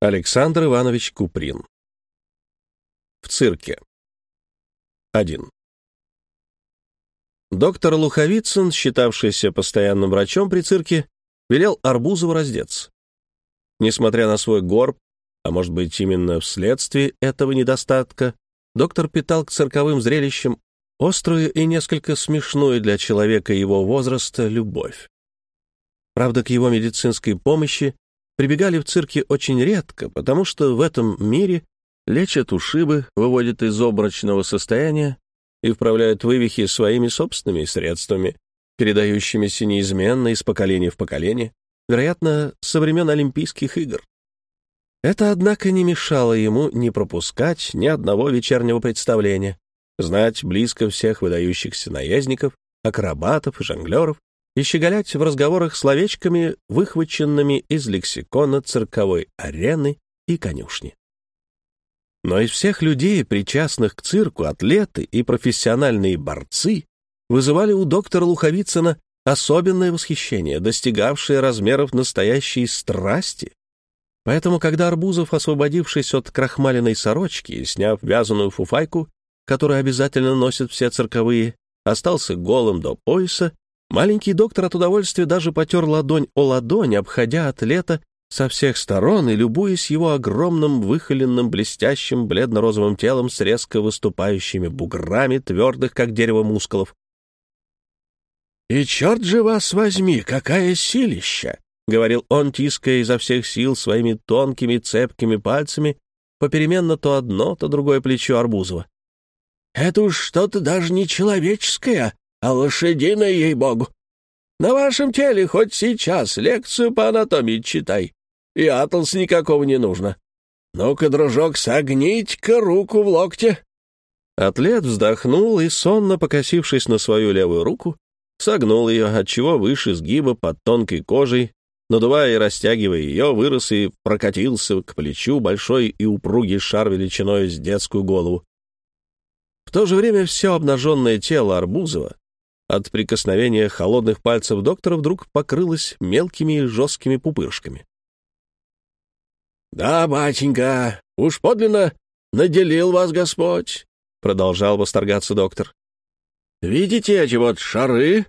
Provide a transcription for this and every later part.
Александр Иванович Куприн. В цирке. 1. Доктор Луховицын, считавшийся постоянным врачом при цирке, велел Арбузову раздеться. Несмотря на свой горб, а может быть именно вследствие этого недостатка, доктор питал к цирковым зрелищам острую и несколько смешную для человека его возраста любовь. Правда, к его медицинской помощи прибегали в цирке очень редко, потому что в этом мире лечат ушибы, выводят из обрачного состояния и вправляют вывихи своими собственными средствами, передающимися неизменно из поколения в поколение, вероятно, со времен Олимпийских игр. Это, однако, не мешало ему не пропускать ни одного вечернего представления, знать близко всех выдающихся наездников, акробатов и жонглеров, и щеголять в разговорах словечками, выхваченными из лексикона цирковой арены и конюшни. Но из всех людей, причастных к цирку, атлеты и профессиональные борцы вызывали у доктора Луховицына особенное восхищение, достигавшее размеров настоящей страсти. Поэтому, когда Арбузов, освободившись от крахмаленной сорочки и сняв вязаную фуфайку, которую обязательно носят все цирковые, остался голым до пояса, Маленький доктор от удовольствия даже потер ладонь о ладонь, обходя атлета со всех сторон и любуясь его огромным выхоленным блестящим бледно-розовым телом с резко выступающими буграми твердых, как дерево, мускулов. «И черт же вас возьми, какая силища!» — говорил он, тиская изо всех сил своими тонкими цепкими пальцами попеременно то одно, то другое плечо Арбузова. «Это уж что-то даже не человеческое, а лошадиная, ей-богу. На вашем теле хоть сейчас лекцию по анатомии читай, и атлас никакого не нужно. Ну-ка, дружок, согните-ка руку в локте». Атлет вздохнул и, сонно покосившись на свою левую руку, согнул ее, отчего выше сгиба под тонкой кожей, надувая и растягивая ее, вырос и прокатился к плечу большой и упругий шар величиной с детскую голову. В то же время все обнаженное тело Арбузова от прикосновения холодных пальцев доктора вдруг покрылась мелкими и жесткими пупырышками. «Да, батенька, уж подлинно наделил вас Господь», — продолжал восторгаться доктор. «Видите эти вот шары?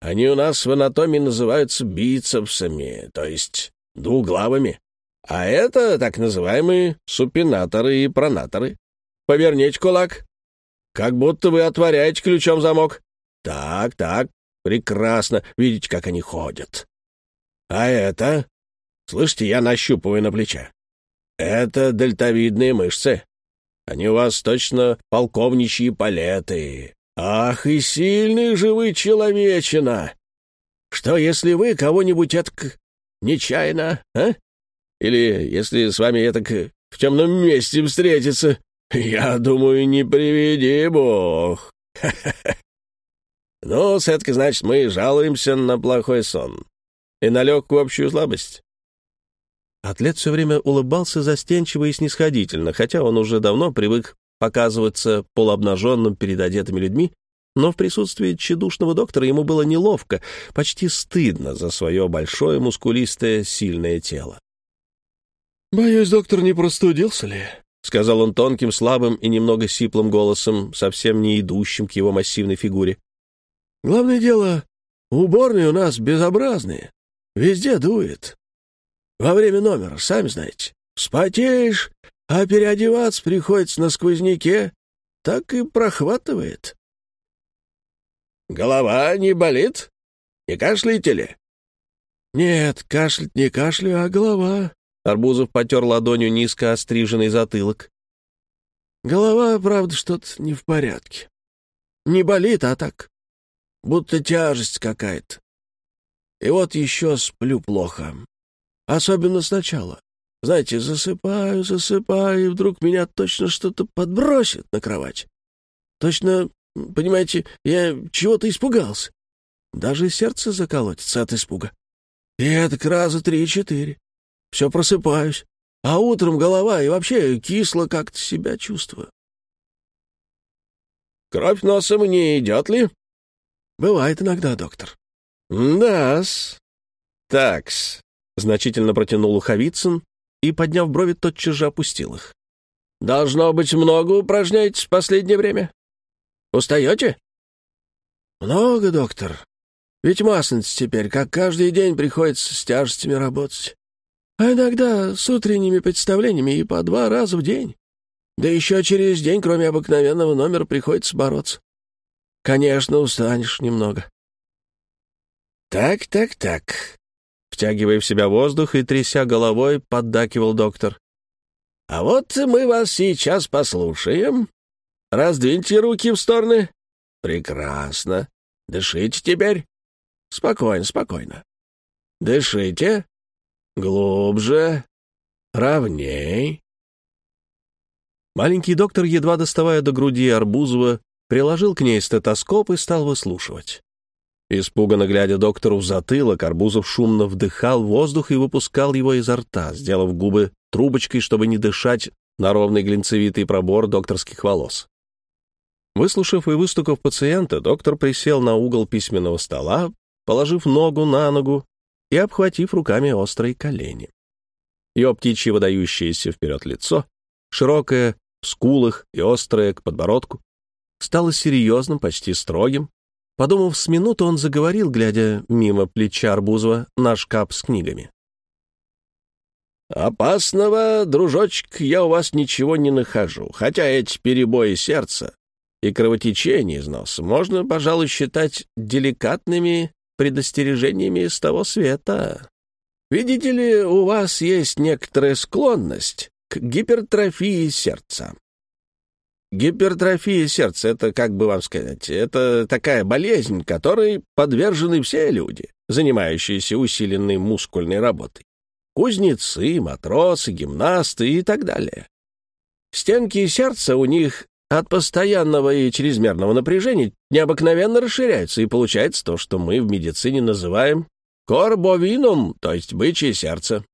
Они у нас в анатомии называются бицепсами, то есть двуглавыми. А это так называемые супинаторы и пронаторы. Поверните кулак, как будто вы отворяете ключом замок. Так, так, прекрасно. Видите, как они ходят. А это? Слышите, я нащупываю на плече. Это дельтовидные мышцы. Они у вас точно полковничьи палеты. Ах, и сильный же вы человечина! Что, если вы кого-нибудь этак нечаянно, а? Или если с вами этак в темном месте встретиться, я думаю, не приведи бог. Ну, Сетка, значит, мы жалуемся на плохой сон и на легкую общую слабость. Атлет все время улыбался застенчиво и снисходительно, хотя он уже давно привык показываться полуобнаженным перед одетыми людьми, но в присутствии тщедушного доктора ему было неловко, почти стыдно за свое большое, мускулистое, сильное тело. «Боюсь, доктор не простудился ли?» — сказал он тонким, слабым и немного сиплым голосом, совсем не идущим к его массивной фигуре. Главное дело, уборные у нас безобразные. Везде дует. Во время номера, сами знаете. Вспотеешь, а переодеваться приходится на сквозняке. Так и прохватывает. Голова не болит? Не кашляете ли? Нет, кашлять не кашляю, а голова. Арбузов потер ладонью низко остриженный затылок. Голова, правда, что-то не в порядке. Не болит, а так будто тяжесть какая-то. И вот еще сплю плохо. Особенно сначала. Знаете, засыпаю, засыпаю, и вдруг меня точно что-то подбросит на кровать. Точно, понимаете, я чего-то испугался. Даже сердце заколотится от испуга. И это раза три-четыре. Все просыпаюсь. А утром голова и вообще кисло как-то себя чувствую. «Кровь носом не идет ли?» Бывает иногда, доктор. Да-с. Такс. Значительно протянул Уховицын и, подняв брови, тотчас же опустил их. «Должно быть, много упражняетесь в последнее время? Устаете?» «Много, доктор. Ведь масленница теперь, как каждый день, приходится с тяжестями работать. А иногда с утренними представлениями и по два раза в день. Да еще через день, кроме обыкновенного номера, приходится бороться. Конечно, устанешь немного. «Так, так, так», — втягивая в себя воздух и тряся головой, поддакивал доктор. «А вот мы вас сейчас послушаем. Раздвиньте руки в стороны. Прекрасно. Дышите теперь. Спокойно, спокойно. Дышите. Глубже. Ровней. Маленький доктор, едва доставая до груди Арбузова, приложил к ней стетоскоп и стал выслушивать. Испуганно глядя доктору в затылок, Арбузов шумно вдыхал воздух и выпускал его изо рта, сделав губы трубочкой, чтобы не дышать на ровный глинцевитый пробор докторских волос. Выслушав и выстукав пациента, доктор присел на угол письменного стола, положив ногу на ногу и обхватив руками острые колени. Ее птичье выдающееся вперед лицо, широкое в скулах и острое к подбородку, стало серьезным, почти строгим. Подумав с минуту, он заговорил, глядя мимо плеча Арбузова на шкаф с книгами. «Опасного, дружочек, я у вас ничего не нахожу, хотя эти перебои сердца и кровотечение из носа можно, пожалуй, считать деликатными предостережениями из того света. Видите ли, у вас есть некоторая склонность к гипертрофии сердца. Гипертрофия сердца — это, как бы вам сказать, это такая болезнь, которой подвержены все люди, занимающиеся усиленной мускульной работой. Кузнецы, матросы, гимнасты и так далее. Стенки сердца у них от постоянного и чрезмерного напряжения необыкновенно расширяются, и получается то, что мы в медицине называем корбовинум, то есть бычье сердце.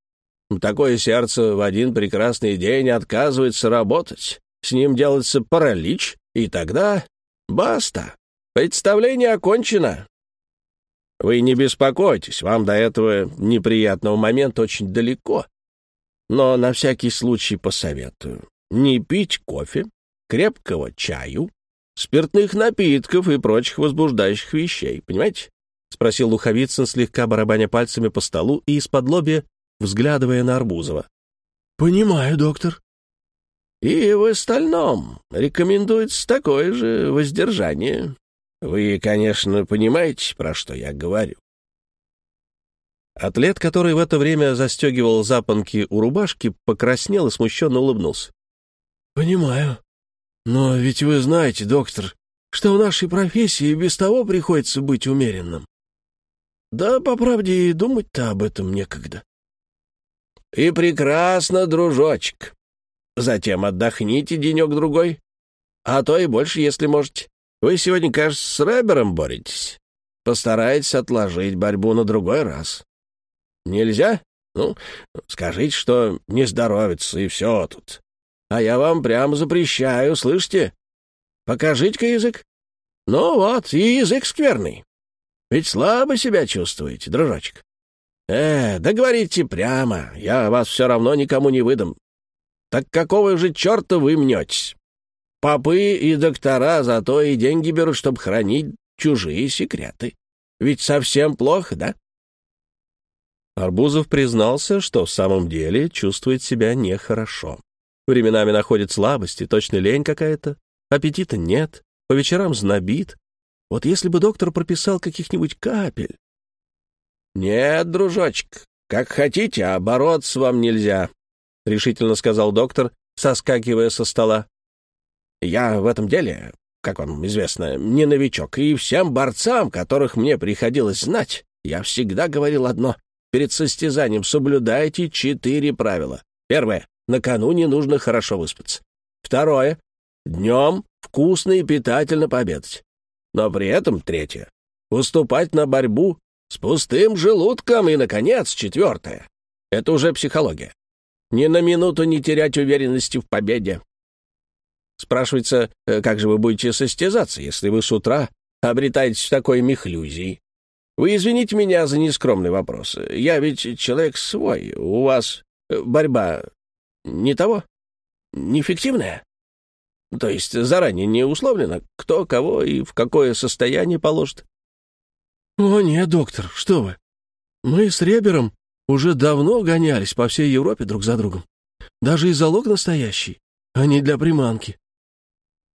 Такое сердце в один прекрасный день отказывается работать. С ним делается паралич, и тогда баста. Представление окончено. Вы не беспокойтесь, вам до этого неприятного момента очень далеко. Но на всякий случай посоветую не пить кофе, крепкого чаю, спиртных напитков и прочих возбуждающих вещей, понимаете? — спросил Луховицын, слегка барабаня пальцами по столу и из-под лобья, взглядывая на Арбузова. — Понимаю, доктор. — И в остальном рекомендуется такое же воздержание. Вы, конечно, понимаете, про что я говорю. Атлет, который в это время застегивал запонки у рубашки, покраснел и смущенно улыбнулся. — Понимаю. Но ведь вы знаете, доктор, что в нашей профессии без того приходится быть умеренным. Да, по правде, и думать-то об этом некогда. И прекрасно, дружочек. Затем отдохните денек-другой. А то и больше, если можете. Вы сегодня, кажется, с Рэбером боретесь. Постарайтесь отложить борьбу на другой раз. Нельзя? Ну, скажите, что не здоровится, и все тут. А я вам прямо запрещаю, слышите? Покажите-ка язык. Ну вот, и язык скверный. Ведь слабо себя чувствуете, дружочек. Э, да говорите прямо, я вас все равно никому не выдам. Так какого же черта вы мнетесь? Попы и доктора зато и деньги берут, чтобы хранить чужие секреты. Ведь совсем плохо, да? Арбузов признался, что в самом деле чувствует себя нехорошо. Временами находит слабости, точно лень какая-то, аппетита нет, по вечерам знобит. Вот если бы доктор прописал каких-нибудь капель. «Нет, дружочек, как хотите, а бороться вам нельзя», — решительно сказал доктор, соскакивая со стола. «Я в этом деле, как вам известно, не новичок, и всем борцам, которых мне приходилось знать, я всегда говорил одно. Перед состязанием соблюдайте четыре правила. Первое накануне нужно хорошо выспаться. Второе. Днем вкусно и питательно пообедать. Но при этом, третье, выступать на борьбу с пустым желудком. И, наконец, четвертое. Это уже психология. Ни на минуту не терять уверенности в победе. Спрашивается, э, как же вы будете состязаться, если вы с утра обретаетесь в такой мехлюзии? Вы извините меня за нескромный вопрос. Я ведь человек свой. У вас борьба не того? Неэффективная? То есть заранее не условлено, кто кого и в какое состояние положит? О, нет, доктор, что вы. Мы с Ребером уже давно гонялись по всей Европе друг за другом. Даже и залог настоящий, а не для приманки.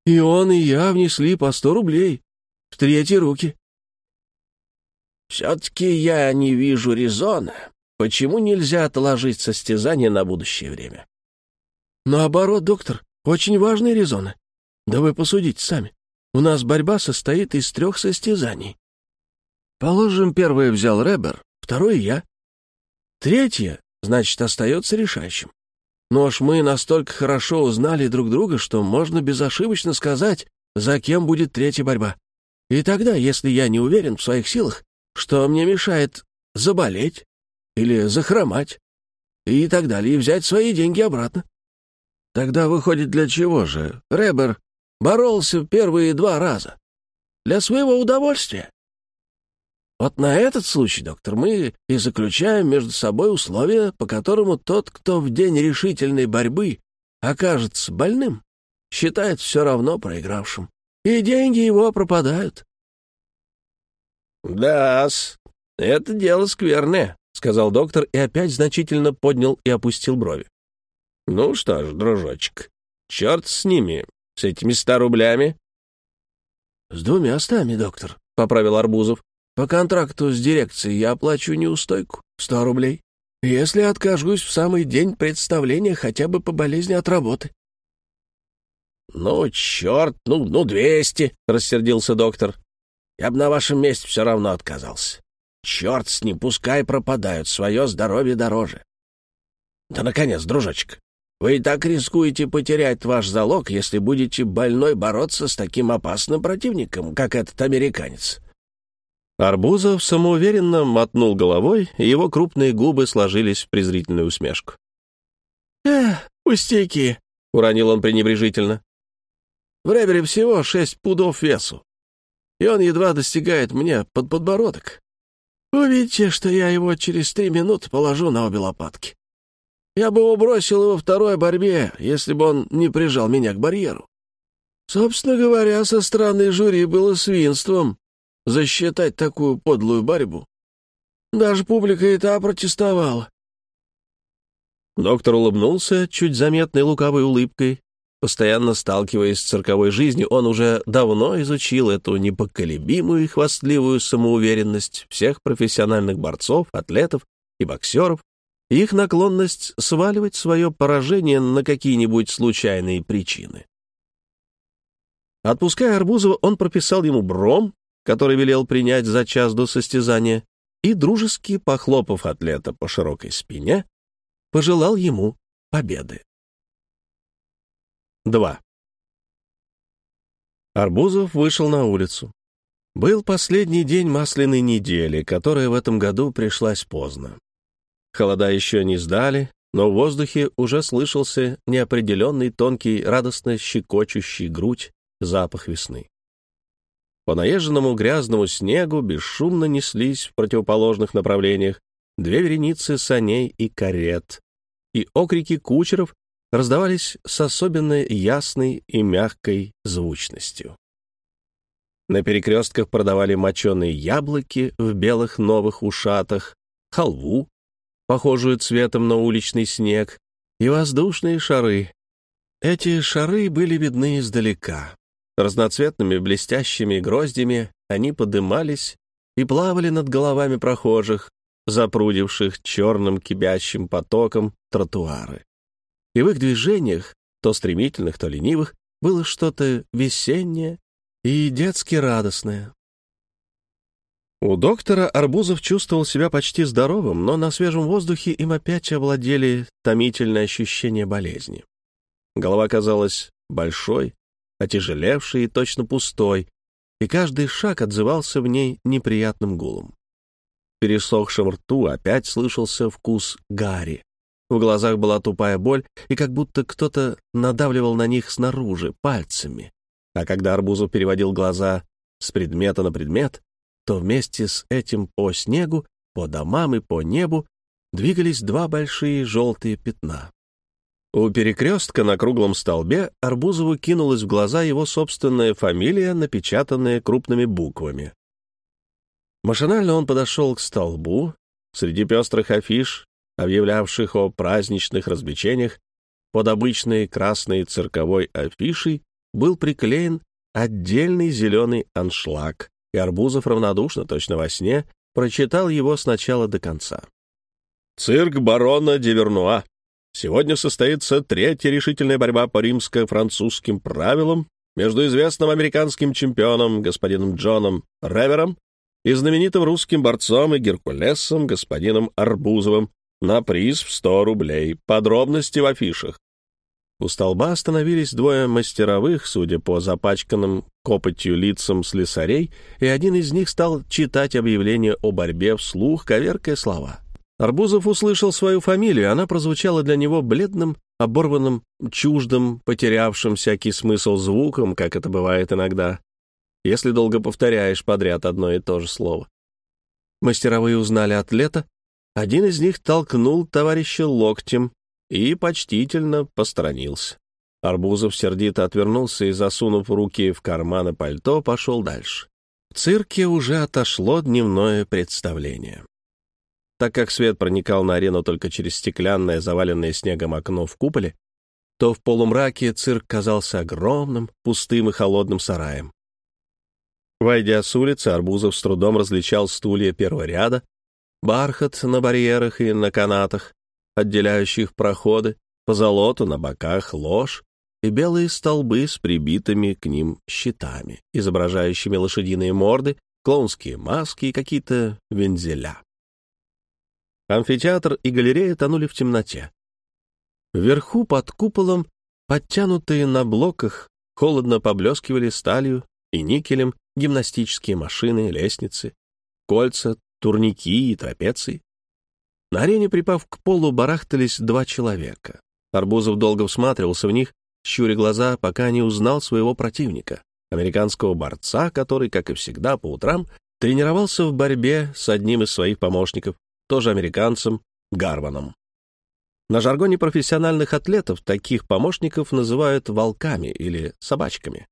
И он, и я внесли по сто рублей в третьи руки. Все-таки я не вижу резона. Почему нельзя отложить состязание на будущее время? Наоборот, доктор, очень важные резоны. Да вы посудите сами. У нас борьба состоит из трех состязаний. Положим, первое взял Ребер, второе — я. Третье, значит, остается решающим. Но уж мы настолько хорошо узнали друг друга, что можно безошибочно сказать, за кем будет третья борьба. И тогда, если я не уверен в своих силах, что мне мешает заболеть или захромать и так далее, и взять свои деньги обратно. Тогда выходит, для чего же Ребер боролся первые два раза? Для своего удовольствия. Вот на этот случай, доктор, мы и заключаем между собой условия, по которому тот, кто в день решительной борьбы окажется больным, считает все равно проигравшим, и деньги его пропадают. «Да-с, это дело скверное», — сказал доктор и опять значительно поднял и опустил брови. «Ну что ж, дружочек, черт с ними, с этими ста рублями». «С двумя стами, доктор», — поправил Арбузов. По контракту с дирекцией я оплачу неустойку — сто рублей, если откажусь в самый день представления хотя бы по болезни от работы. «Ну, черт, ну, ну, двести!» — рассердился доктор. «Я бы на вашем месте все равно отказался. Черт с ним, пускай пропадают, свое здоровье дороже». «Да, наконец, дружочек, вы и так рискуете потерять ваш залог, если будете больной бороться с таким опасным противником, как этот американец. Арбузов самоуверенно мотнул головой, и его крупные губы сложились в презрительную усмешку. «Эх, пустяки!» — уронил он пренебрежительно. «В ребере всего шесть пудов весу, и он едва достигает мне под подбородок. Увидите, что я его через три минуты положу на обе лопатки. Я бы убросил его второй борьбе, если бы он не прижал меня к барьеру. Собственно говоря, со стороны жюри было свинством засчитать такую подлую борьбу. Даже публика и та протестовала. Доктор улыбнулся чуть заметной лукавой улыбкой. Постоянно сталкиваясь с цирковой жизнью, он уже давно изучил эту непоколебимую и хвастливую самоуверенность всех профессиональных борцов, атлетов и боксеров, их наклонность сваливать свое поражение на какие-нибудь случайные причины. Отпуская Арбузова, он прописал ему бром который велел принять за час до состязания, и, дружески похлопав атлета по широкой спине, пожелал ему победы. 2. Арбузов вышел на улицу. Был последний день масляной недели, которая в этом году пришлась поздно. Холода еще не сдали, но в воздухе уже слышался неопределенный тонкий, радостно щекочущий грудь запах весны. По наезженному грязному снегу бесшумно неслись в противоположных направлениях две вереницы саней и карет, и окрики кучеров раздавались с особенно ясной и мягкой звучностью. На перекрестках продавали моченые яблоки в белых новых ушатах, халву, похожую цветом на уличный снег, и воздушные шары. Эти шары были видны издалека. Разноцветными блестящими гроздями они подымались и плавали над головами прохожих, запрудивших черным кипящим потоком тротуары. И в их движениях, то стремительных, то ленивых, было что-то весеннее и детски радостное. У доктора Арбузов чувствовал себя почти здоровым, но на свежем воздухе им опять овладели томительные ощущения болезни. Голова казалась большой, отяжелевший и точно пустой, и каждый шаг отзывался в ней неприятным гулом. В пересохшем рту опять слышался вкус гари. В глазах была тупая боль, и как будто кто-то надавливал на них снаружи, пальцами. А когда Арбузов переводил глаза с предмета на предмет, то вместе с этим по снегу, по домам и по небу двигались два большие желтые пятна. У перекрестка на круглом столбе Арбузову кинулась в глаза его собственная фамилия, напечатанная крупными буквами. Машинально он подошел к столбу. Среди пестрых афиш, объявлявших о праздничных развлечениях, под обычной красной цирковой афишей был приклеен отдельный зеленый аншлаг, и Арбузов равнодушно, точно во сне, прочитал его с начала до конца. «Цирк барона Дивернуа. Сегодня состоится третья решительная борьба по римско-французским правилам между известным американским чемпионом господином Джоном Ревером и знаменитым русским борцом и геркулесом господином Арбузовым на приз в 100 рублей. Подробности в афишах. У столба остановились двое мастеровых, судя по запачканным копотью лицам слесарей, и один из них стал читать объявление о борьбе вслух, коверкая слова. Арбузов услышал свою фамилию, она прозвучала для него бледным, оборванным, чуждым, потерявшим всякий смысл звуком, как это бывает иногда, если долго повторяешь подряд одно и то же слово. Мастеровые узнали атлета, один из них толкнул товарища локтем, и почтительно посторонился. Арбузов сердито отвернулся и, засунув руки в карманы пальто, пошел дальше. В цирке уже отошло дневное представление. Так как свет проникал на арену только через стеклянное, заваленное снегом окно в куполе, то в полумраке цирк казался огромным, пустым и холодным сараем. Войдя с улицы, Арбузов с трудом различал стулья первого ряда, бархат на барьерах и на канатах, отделяющих проходы, позолоту на боках ложь и белые столбы с прибитыми к ним щитами, изображающими лошадиные морды, клоунские маски и какие-то вензеля. Амфитеатр и галерея тонули в темноте. Вверху под куполом, подтянутые на блоках, холодно поблескивали сталью и никелем гимнастические машины, лестницы, кольца, турники и трапеции. На арене, припав к полу, барахтались два человека. Арбузов долго всматривался в них, щуря глаза, пока не узнал своего противника, американского борца, который, как и всегда, по утрам тренировался в борьбе с одним из своих помощников, тоже американцем, Гарваном. На жаргоне профессиональных атлетов таких помощников называют волками или собачками.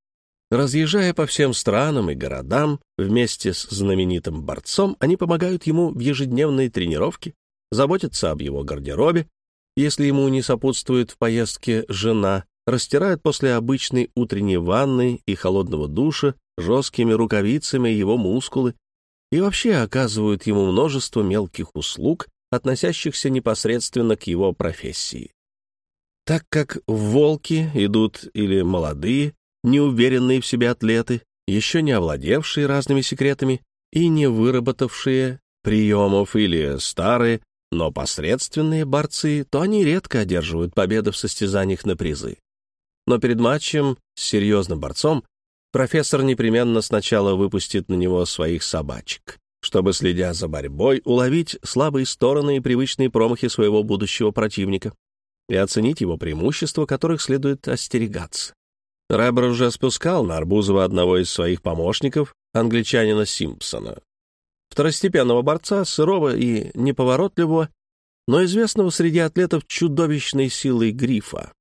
Разъезжая по всем странам и городам вместе с знаменитым борцом, они помогают ему в ежедневной тренировке, заботятся об его гардеробе, если ему не сопутствует в поездке жена, растирают после обычной утренней ванны и холодного душа жесткими рукавицами его мускулы и вообще оказывают ему множество мелких услуг, относящихся непосредственно к его профессии. Так как в «Волки» идут или молодые, неуверенные в себе атлеты, еще не овладевшие разными секретами и не выработавшие приемов, или старые, но посредственные борцы, то они редко одерживают победы в состязаниях на призы. Но перед матчем с серьезным борцом профессор непременно сначала выпустит на него своих собачек, чтобы, следя за борьбой, уловить слабые стороны и привычные промахи своего будущего противника и оценить его преимущества, которых следует остерегаться. Рэбер уже спускал на Арбузова одного из своих помощников, англичанина Симпсона, второстепенного борца, сырого и неповоротливого, но известного среди атлетов чудовищной силой грифа,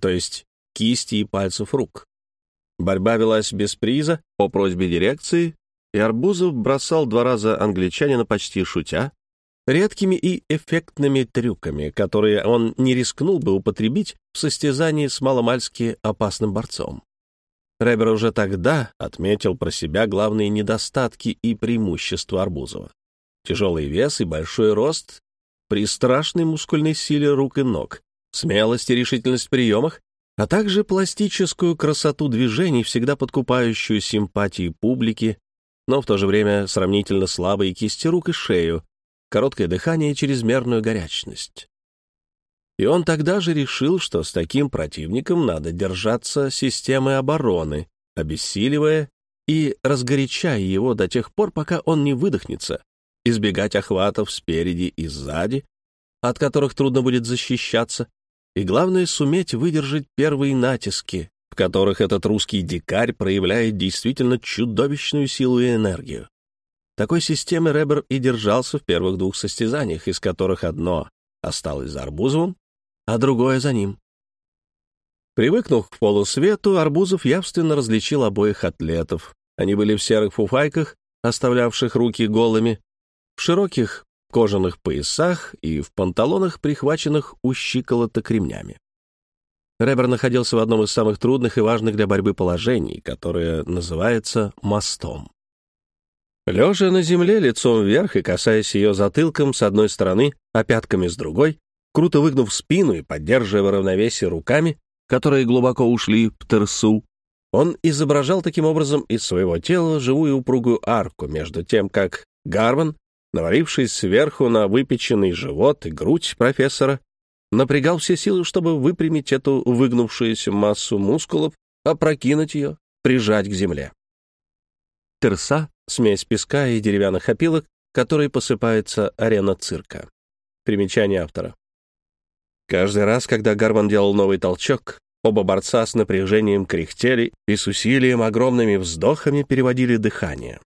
то есть кисти и пальцев рук. Борьба велась без приза, по просьбе дирекции, и Арбузов бросал два раза англичанина почти шутя, редкими и эффектными трюками, которые он не рискнул бы употребить в состязании с маломальски опасным борцом. Ребер уже тогда отметил про себя главные недостатки и преимущества Арбузова. Тяжелый вес и большой рост при страшной мускульной силе рук и ног, смелость и решительность в приемах, а также пластическую красоту движений, всегда подкупающую симпатии публики, но в то же время сравнительно слабые кисти рук и шею, короткое дыхание и чрезмерную горячность. И он тогда же решил, что с таким противником надо держаться системы обороны, обессиливая и разгорячая его до тех пор, пока он не выдохнется, избегать охватов спереди и сзади, от которых трудно будет защищаться, и, главное, суметь выдержать первые натиски, в которых этот русский дикарь проявляет действительно чудовищную силу и энергию. Такой системы Ребер и держался в первых двух состязаниях, из которых одно осталось за Арбузовым, а другое за ним. Привыкнув к полусвету, Арбузов явственно различил обоих атлетов. Они были в серых фуфайках, оставлявших руки голыми, в широких кожаных поясах и в панталонах, прихваченных у щиколоток ремнями. Ребер находился в одном из самых трудных и важных для борьбы положений, которое называется мостом. Лежа на земле лицом вверх и касаясь ее затылком с одной стороны, а пятками с другой, круто выгнув спину и поддерживая равновесие руками, которые глубоко ушли в терсу, он изображал таким образом из своего тела живую упругую арку между тем, как Гарван, навалившись сверху на выпеченный живот и грудь профессора, напрягал все силы, чтобы выпрямить эту выгнувшуюся массу мускулов, опрокинуть ее, прижать к земле. Терса — смесь песка и деревянных опилок, которой посыпается арена цирка. Примечание автора. Каждый раз, когда Гарван делал новый толчок, оба борца с напряжением кряхтели и с усилием огромными вздохами переводили дыхание.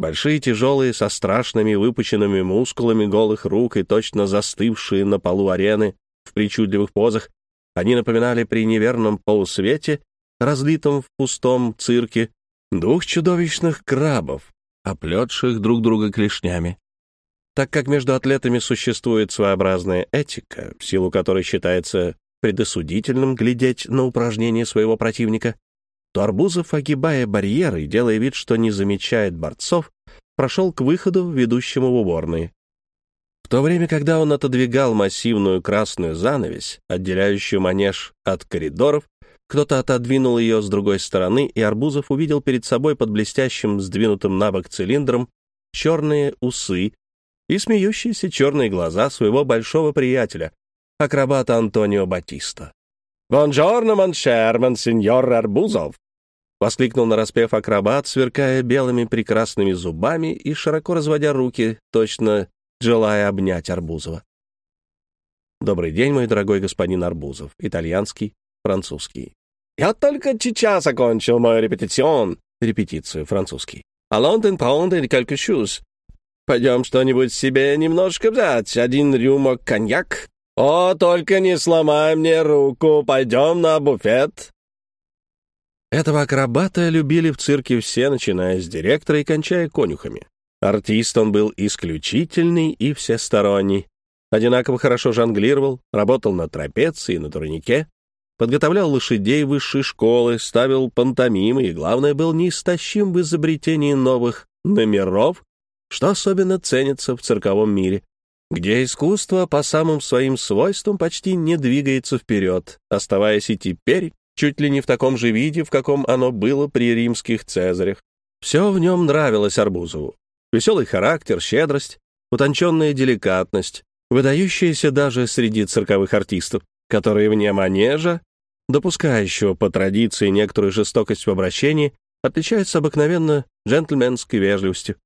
Большие, тяжелые, со страшными выпученными мускулами голых рук и точно застывшие на полу арены в причудливых позах, они напоминали при неверном полусвете, разлитом в пустом цирке, двух чудовищных крабов, оплетших друг друга клешнями. Так как между атлетами существует своеобразная этика, в силу которой считается предосудительным глядеть на упражнения своего противника, то Арбузов, огибая барьеры и делая вид, что не замечает борцов, прошел к выходу, ведущему в уборные. В то время, когда он отодвигал массивную красную занавесь, отделяющую манеж от коридоров, кто-то отодвинул ее с другой стороны, и Арбузов увидел перед собой под блестящим, сдвинутым на бок цилиндром черные усы и смеющиеся черные глаза своего большого приятеля, акробата Антонио Батиста. «Бонжорно, моншер, монсеньор Арбузов!» — воскликнул нараспев акробат, сверкая белыми прекрасными зубами и широко разводя руки, точно желая обнять Арбузова. «Добрый день, мой дорогой господин Арбузов. Итальянский, французский. «Я только сейчас окончил мою репетицион». Репетицию, французский. «А Лондон prendre quelque chose». «Пойдем что-нибудь себе немножко взять. Один рюмок коньяк». «О, только не сломай мне руку. Пойдем на буфет». Этого акробата любили в цирке все, начиная с директора и кончая конюхами. Артист он был исключительный и всесторонний. Одинаково хорошо жонглировал, работал на трапеции и на турнике, подготовлял лошадей высшей школы, ставил пантомимы и, главное, был неистощим в изобретении новых номеров, что особенно ценится в цирковом мире, где искусство по самым своим свойствам почти не двигается вперед, оставаясь и теперь чуть ли не в таком же виде, в каком оно было при римских цезарях. Все в нем нравилось Арбузову. Веселый характер, щедрость, утонченная деликатность, выдающаяся даже среди цирковых артистов, которые вне манежа допускающего по традиции некоторую жестокость в обращении, отличается обыкновенно джентльменской вежливостью.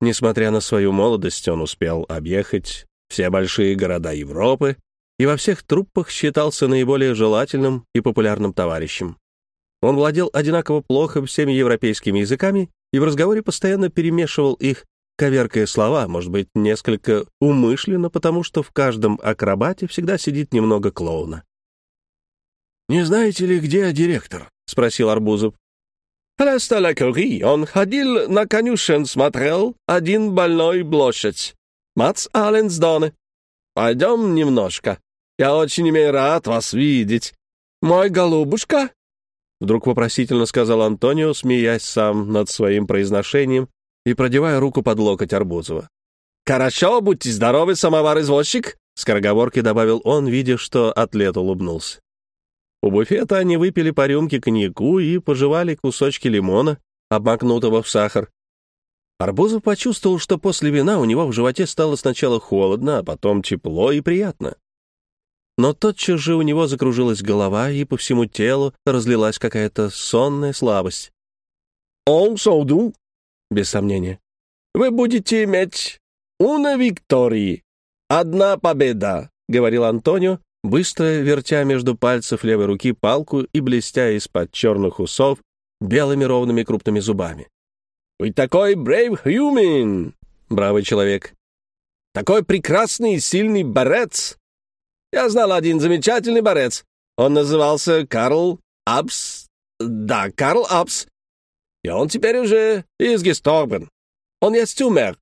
Несмотря на свою молодость, он успел объехать все большие города Европы и во всех труппах считался наиболее желательным и популярным товарищем. Он владел одинаково плохо всеми европейскими языками и в разговоре постоянно перемешивал их, коверкая слова, может быть, несколько умышленно, потому что в каждом акробате всегда сидит немного клоуна. «Не знаете ли, где директор?» — спросил Арбузов. «Преста ла кури, он ходил на конюшен, смотрел, один больной лошадь. Мац Аленсдоне. Пойдем немножко. Я очень имею рад вас видеть. Мой голубушка?» Вдруг вопросительно сказал Антонио, смеясь сам над своим произношением и продевая руку под локоть Арбузова. «Хорошо, будьте здоровы, самовар-извозчик!» Скороговоркой добавил он, видя, что атлет улыбнулся. У буфета они выпили по рюмке коньяку и пожевали кусочки лимона, обмакнутого в сахар. Арбузов почувствовал, что после вина у него в животе стало сначала холодно, а потом тепло и приятно. Но тотчас же у него закружилась голова, и по всему телу разлилась какая-то сонная слабость. «Он соуду?» «Без сомнения». «Вы будете иметь una виктории, одна победа», — говорил Антонио, быстро вертя между пальцев левой руки палку и блестя из-под черных усов белыми ровными крупными зубами. Вы такой brave human, бравый человек. Такой прекрасный и сильный борец. Я знал один замечательный борец. Он назывался Карл Абс. Да, Карл Абс. И он теперь уже изгесторбен. Он есть умер.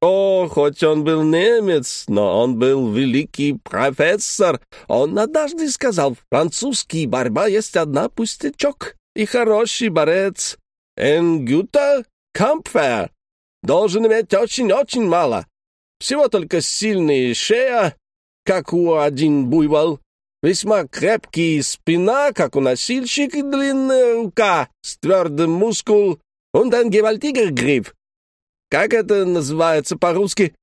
О, хоть он был немец, но он был великий профессор. Он однажды сказал, французский борьба есть одна пустячок. И хороший борец. Энгюта Кампфер должен иметь очень-очень мало. Всего только сильная шея, как у один буйвол, весьма крепкий спина, как у носильщик, и длинная рука с твердым мускул, und ein gewaltiger Griff. Как это называется по-русски?»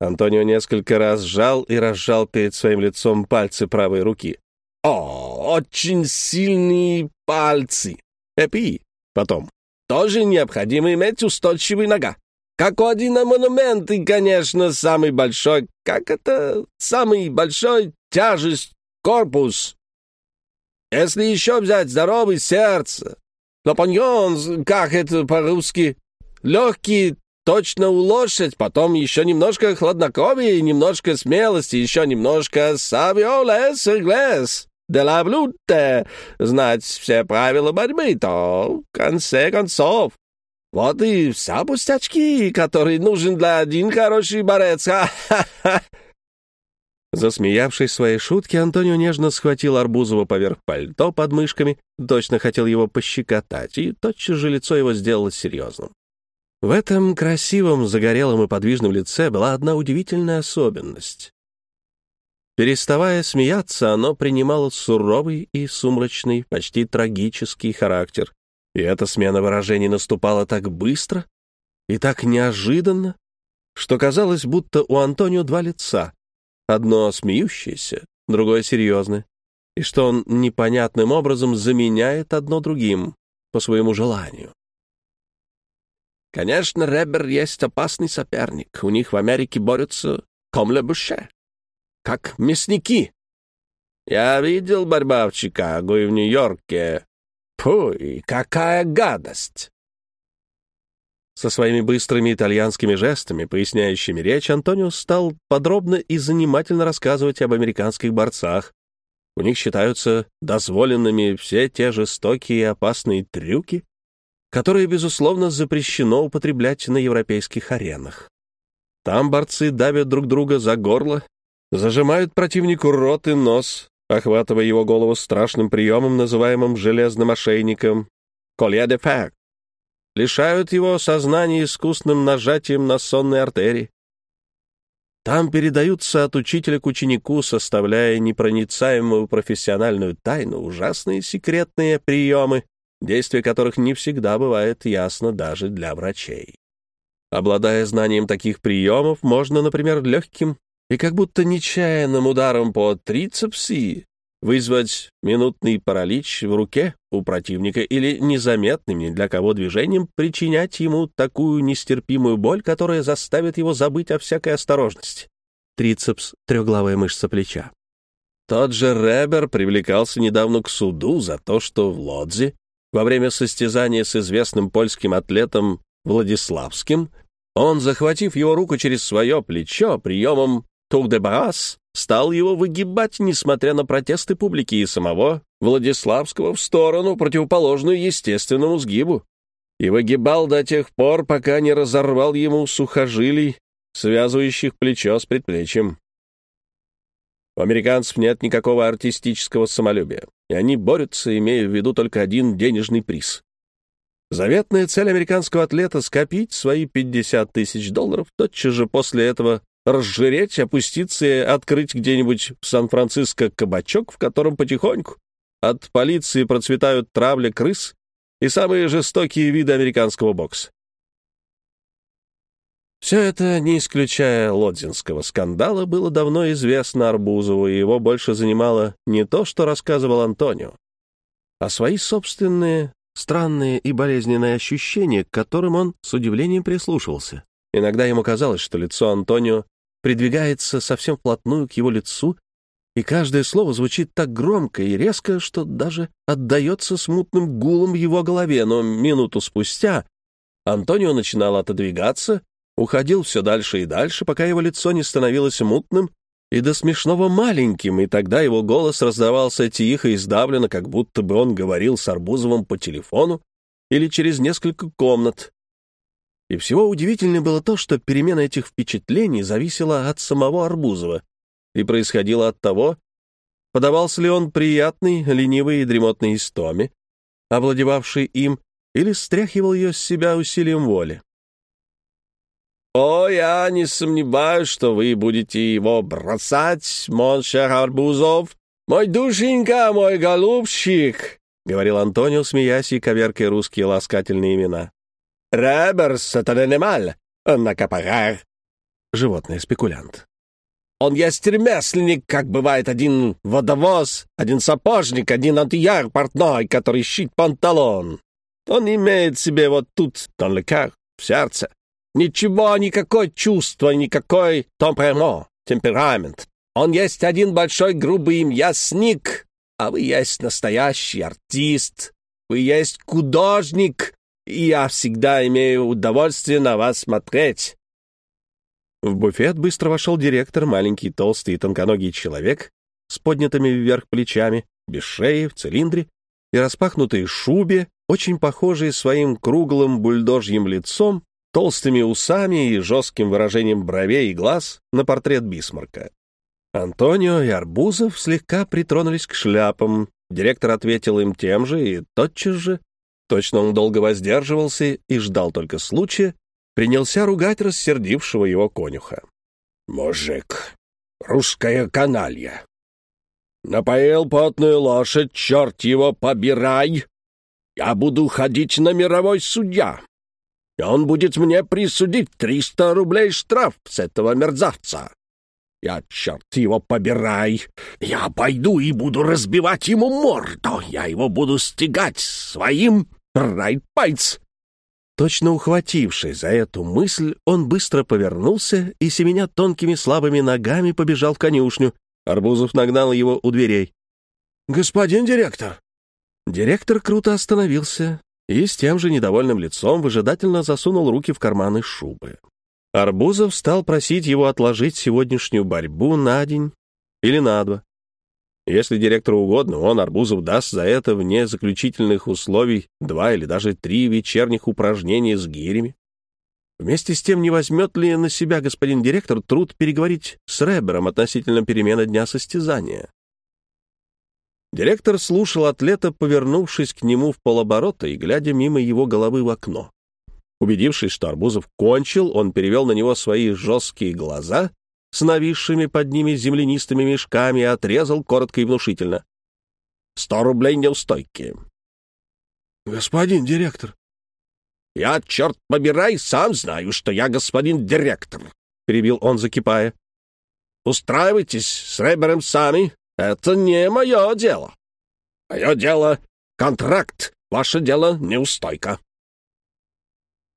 Антонио несколько раз сжал и разжал перед своим лицом пальцы правой руки. «О, очень сильные пальцы!» «Эпи!» Потом. «Тоже необходимо иметь устойчивый нога. Как у один монумент, и, конечно, самый большой... Как это? Самый большой тяжесть корпус. Если еще взять здоровое сердце, лапаньон, как это по-русски, легкий точно у лошадь, потом еще немножко хладнокровия немножко смелости, еще немножко савиолес инглес, де ла блюте, знать все правила борьбы, то в конце концов. Вот и вся пустячки, который нужен для один хороший борец. Ха-ха-ха! Засмеявшись своей шутке, Антонио нежно схватил Арбузова поверх пальто под мышками, точно хотел его пощекотать, и тотчас же лицо его сделалось серьезным. В этом красивом, загорелом и подвижном лице была одна удивительная особенность. Переставая смеяться, оно принимало суровый и сумрачный, почти трагический характер. И эта смена выражений наступала так быстро и так неожиданно, что казалось, будто у Антонио два лица. Одно смеющееся, другое серьезное, и что он непонятным образом заменяет одно другим по своему желанию. Конечно, Ребер есть опасный соперник. У них в Америке борются комле буше, как мясники. Я видел борьба в Чикаго и в Нью-Йорке. Фуй, какая гадость! Со своими быстрыми итальянскими жестами, поясняющими речь, Антонио стал подробно и занимательно рассказывать об американских борцах. У них считаются дозволенными все те жестокие и опасные трюки, которое, безусловно, запрещено употреблять на европейских аренах. Там борцы давят друг друга за горло, зажимают противнику рот и нос, охватывая его голову страшным приемом, называемым железным ошейником «колья де фак», лишают его сознания искусным нажатием на сонные артерии. Там передаются от учителя к ученику, составляя непроницаемую профессиональную тайну, ужасные секретные приемы, действие которых не всегда бывает ясно даже для врачей. Обладая знанием таких приемов, можно, например, легким и как будто нечаянным ударом по трицепси вызвать минутный паралич в руке у противника или незаметным ни для кого движением причинять ему такую нестерпимую боль, которая заставит его забыть о всякой осторожности. Трицепс — трехглавая мышца плеча. Тот же Ребер привлекался недавно к суду за то, что в Лодзе во время состязания с известным польским атлетом Владиславским он, захватив его руку через свое плечо, приемом «тук де барас», стал его выгибать, несмотря на протесты публики и самого Владиславского в сторону, противоположную естественному сгибу, и выгибал до тех пор, пока не разорвал ему сухожилий, связывающих плечо с предплечьем. У американцев нет никакого артистического самолюбия и они борются, имея в виду только один денежный приз. Заветная цель американского атлета — скопить свои 50 тысяч долларов, тотчас же после этого разжиреть, опуститься и открыть где-нибудь в Сан-Франциско кабачок, в котором потихоньку от полиции процветают травля крыс и самые жестокие виды американского бокса. Все это, не исключая лодзинского скандала, было давно известно Арбузову, и его больше занимало не то, что рассказывал Антонио, а свои собственные странные и болезненные ощущения, к которым он с удивлением прислушивался. Иногда ему казалось, что лицо Антонио придвигается совсем вплотную к его лицу, и каждое слово звучит так громко и резко, что даже отдается смутным гулом в его голове, но минуту спустя Антонио начинал отодвигаться, уходил все дальше и дальше, пока его лицо не становилось мутным и до смешного маленьким, и тогда его голос раздавался тихо и сдавленно, как будто бы он говорил с Арбузовым по телефону или через несколько комнат. И всего удивительнее было то, что перемена этих впечатлений зависела от самого Арбузова и происходила от того, подавался ли он приятный, ленивый и дремотный истоме, овладевавший им, или стряхивал ее с себя усилием воли. «О, я не сомневаюсь, что вы будете его бросать, моншер Арбузов. Мой душенька, мой голубчик!» — говорил Антонио, смеясь и коверкая русские ласкательные имена. «Реберс — это анималь, на капарах». Животное-спекулянт. Он есть ремесленник, как бывает один водовоз, один сапожник, один антияр портной, который щит панталон. Он имеет себе вот тут, cœur, в сердце, Ничего, никакой чувства, никакой темперамент, темперамент. Он есть один большой грубый мясник, а вы есть настоящий артист. Вы есть художник, и я всегда имею удовольствие на вас смотреть». В буфет быстро вошел директор, маленький, толстый и тонконогий человек с поднятыми вверх плечами, без шеи, в цилиндре и распахнутой шубе, очень похожий своим круглым бульдожьим лицом толстыми усами и жестким выражением бровей и глаз на портрет Бисмарка. Антонио и Арбузов слегка притронулись к шляпам. Директор ответил им тем же, и тотчас же, точно он долго воздерживался и ждал только случая, принялся ругать рассердившего его конюха. «Мужик, русская каналья! Напоил потную лошадь, черт его побирай! Я буду ходить на мировой судья, и он будет мне присудить триста рублей штраф с этого мерзавца. Я, черт его побирай, я пойду и буду разбивать ему морду, я его буду стегать своим райпайц. Точно ухватившись за эту мысль, он быстро повернулся и, семеня тонкими слабыми ногами, побежал в конюшню. Арбузов нагнал его у дверей. «Господин директор!» Директор круто остановился, и с тем же недовольным лицом выжидательно засунул руки в карманы шубы. Арбузов стал просить его отложить сегодняшнюю борьбу на день или на два. Если директору угодно, он, Арбузов, даст за это вне заключительных условий два или даже три вечерних упражнения с гирями. Вместе с тем, не возьмет ли на себя господин директор труд переговорить с Ребером относительно перемены дня состязания? Директор слушал атлета, повернувшись к нему в полоборота и глядя мимо его головы в окно. Убедившись, что Арбузов кончил, он перевел на него свои жесткие глаза с нависшими под ними землянистыми мешками и отрезал коротко и внушительно. «Сто рублей неустойки». «Господин директор». «Я, черт побирай, сам знаю, что я господин директор», — перебил он, закипая. «Устраивайтесь с Ребером сами, это не мое дело. Мое дело — контракт, ваше дело — неустойка».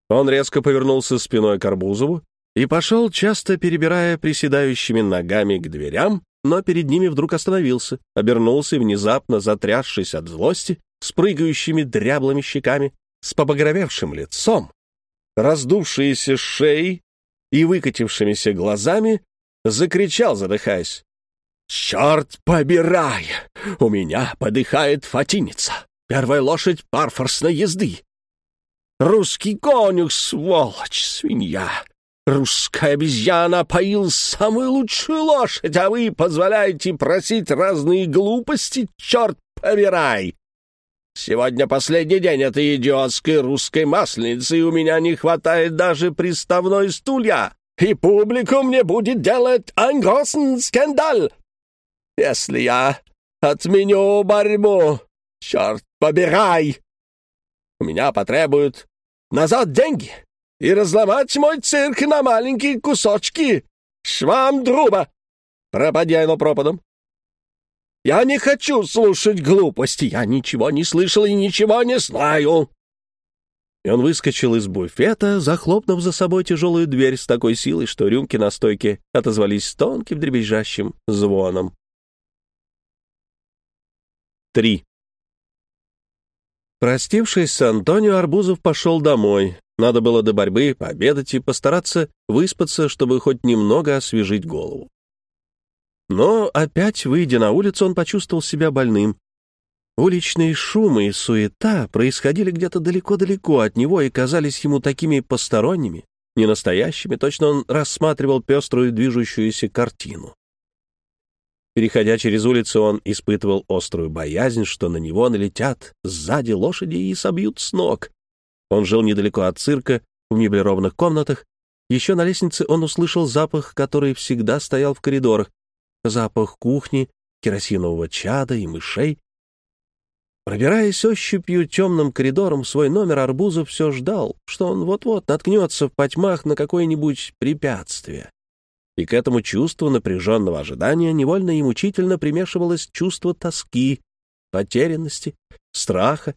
Он резко повернулся спиной к Арбузову и пошел, часто перебирая приседающими ногами к дверям, но перед ними вдруг остановился, обернулся и, внезапно затрясшись от злости, с прыгающими дряблыми щеками, с побагровевшим лицом, раздувшиеся шеей и выкатившимися глазами, закричал, задыхаясь. «Черт побирай! У меня подыхает фатиница. Первая лошадь парфорсной езды. Русский конюх, сволочь, свинья. Русская обезьяна поил самую лучшую лошадь, а вы позволяете просить разные глупости, черт побирай! Сегодня последний день этой идиотской русской масленицы, и у меня не хватает даже приставной стулья, и публику мне будет делать ein großen скандал, если я отменю борьбу, черт побирай, у меня потребуют назад деньги и разломать мой цирк на маленькие кусочки. Швам друба! Пропади оно пропадом. Я не хочу слушать глупости, я ничего не слышал и ничего не знаю. И он выскочил из буфета, захлопнув за собой тяжелую дверь с такой силой, что рюмки на стойке отозвались тонким дребезжащим звоном. 3. Простившись с Антонио, Арбузов пошел домой. Надо было до борьбы пообедать и постараться выспаться, чтобы хоть немного освежить голову. Но опять, выйдя на улицу, он почувствовал себя больным. Уличные шумы и суета происходили где-то далеко-далеко от него и казались ему такими посторонними, ненастоящими, точно он рассматривал пеструю движущуюся картину. Переходя через улицу, он испытывал острую боязнь, что на него налетят сзади лошади и собьют с ног. Он жил недалеко от цирка, в меблированных комнатах. Еще на лестнице он услышал запах, который всегда стоял в коридорах. Запах кухни, керосинового чада и мышей. Пробираясь ощупью темным коридором в свой номер, Арбузов все ждал, что он вот-вот наткнется в потьмах на какое-нибудь препятствие. И к этому чувству напряженного ожидания невольно и мучительно примешивалось чувство тоски, потерянности, страха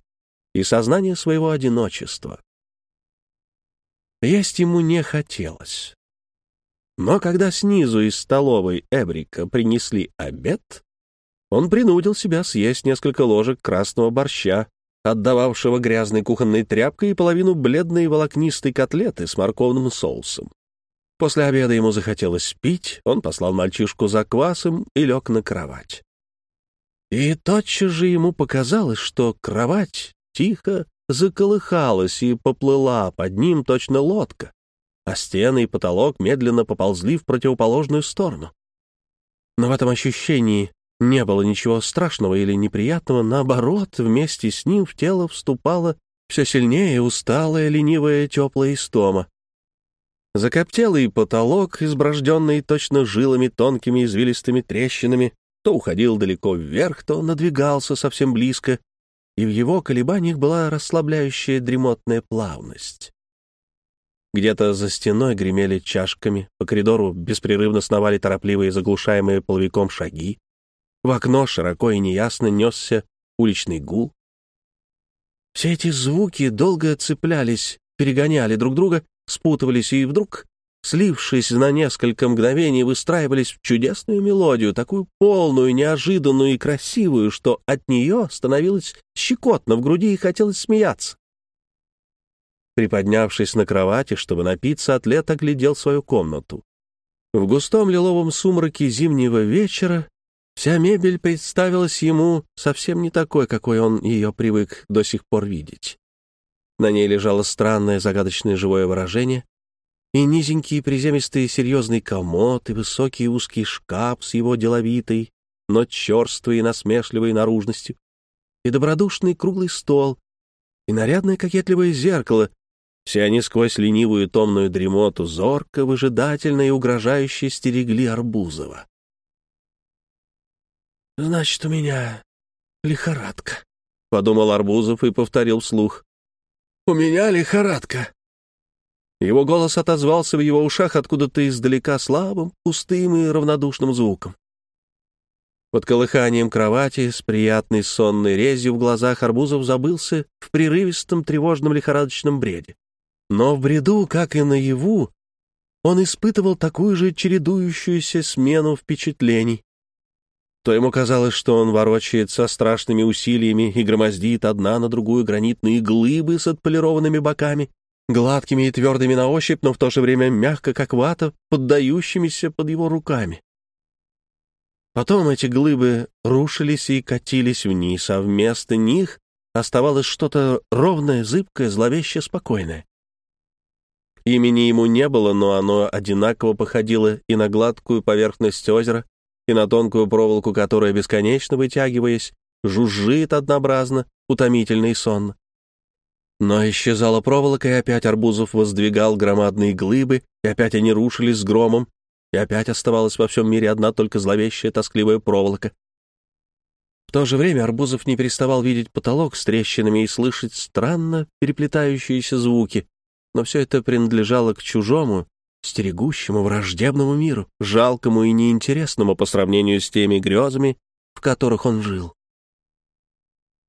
и сознание своего одиночества. Есть ему не хотелось. Но когда снизу из столовой Эбрика принесли обед, он принудил себя съесть несколько ложек красного борща, отдававшего грязной кухонной тряпкой и половину бледной волокнистой котлеты с морковным соусом. После обеда ему захотелось пить, он послал мальчишку за квасом и лег на кровать. И тотчас же ему показалось, что кровать тихо заколыхалась и поплыла под ним точно лодка, а стены и потолок медленно поползли в противоположную сторону. Но в этом ощущении не было ничего страшного или неприятного, наоборот, вместе с ним в тело вступала все сильнее усталая, ленивая, теплая истома. Закоптелый потолок, изброжденный точно жилами тонкими извилистыми трещинами, то уходил далеко вверх, то надвигался совсем близко, и в его колебаниях была расслабляющая дремотная плавность. Где-то за стеной гремели чашками, по коридору беспрерывно сновали торопливые заглушаемые половиком шаги. В окно широко и неясно несся уличный гул. Все эти звуки долго цеплялись, перегоняли друг друга, спутывались и вдруг слившись на несколько мгновений, выстраивались в чудесную мелодию, такую полную, неожиданную и красивую, что от нее становилось щекотно в груди и хотелось смеяться. Приподнявшись на кровати, чтобы напиться, атлет оглядел свою комнату. В густом лиловом сумраке зимнего вечера вся мебель представилась ему совсем не такой, какой он ее привык до сих пор видеть. На ней лежало странное загадочное живое выражение, и низенький приземистый серьезный комод, и высокий узкий шкаф с его деловитой, но черствой и насмешливой наружностью, и добродушный круглый стол, и нарядное кокетливое зеркало, все они сквозь ленивую томную дремоту зорко, выжидательно и угрожающе стерегли Арбузова. «Значит, у меня лихорадка», — подумал Арбузов и повторил вслух. «У меня лихорадка». Его голос отозвался в его ушах откуда-то издалека слабым, пустым и равнодушным звуком. Под колыханием кровати с приятной сонной резью в глазах Арбузов забылся в прерывистом тревожном лихорадочном бреде. Но в бреду, как и наяву, он испытывал такую же чередующуюся смену впечатлений. То ему казалось, что он ворочает со страшными усилиями и громоздит одна на другую гранитные глыбы с отполированными боками, гладкими и твердыми на ощупь, но в то же время мягко, как вата, поддающимися под его руками. Потом эти глыбы рушились и катились вниз, а вместо них оставалось что-то ровное, зыбкое, зловеще спокойное. Имени ему не было, но оно одинаково походило и на гладкую поверхность озера, и на тонкую проволоку, которая, бесконечно вытягиваясь, жужжит однообразно, утомительно и сонно. Но исчезала проволока, и опять Арбузов воздвигал громадные глыбы, и опять они рушились с громом, и опять оставалась во всем мире одна только зловещая тоскливая проволока. В то же время Арбузов не переставал видеть потолок с трещинами и слышать странно переплетающиеся звуки, но все это принадлежало к чужому, стерегущему, враждебному миру, жалкому и неинтересному по сравнению с теми грезами, в которых он жил.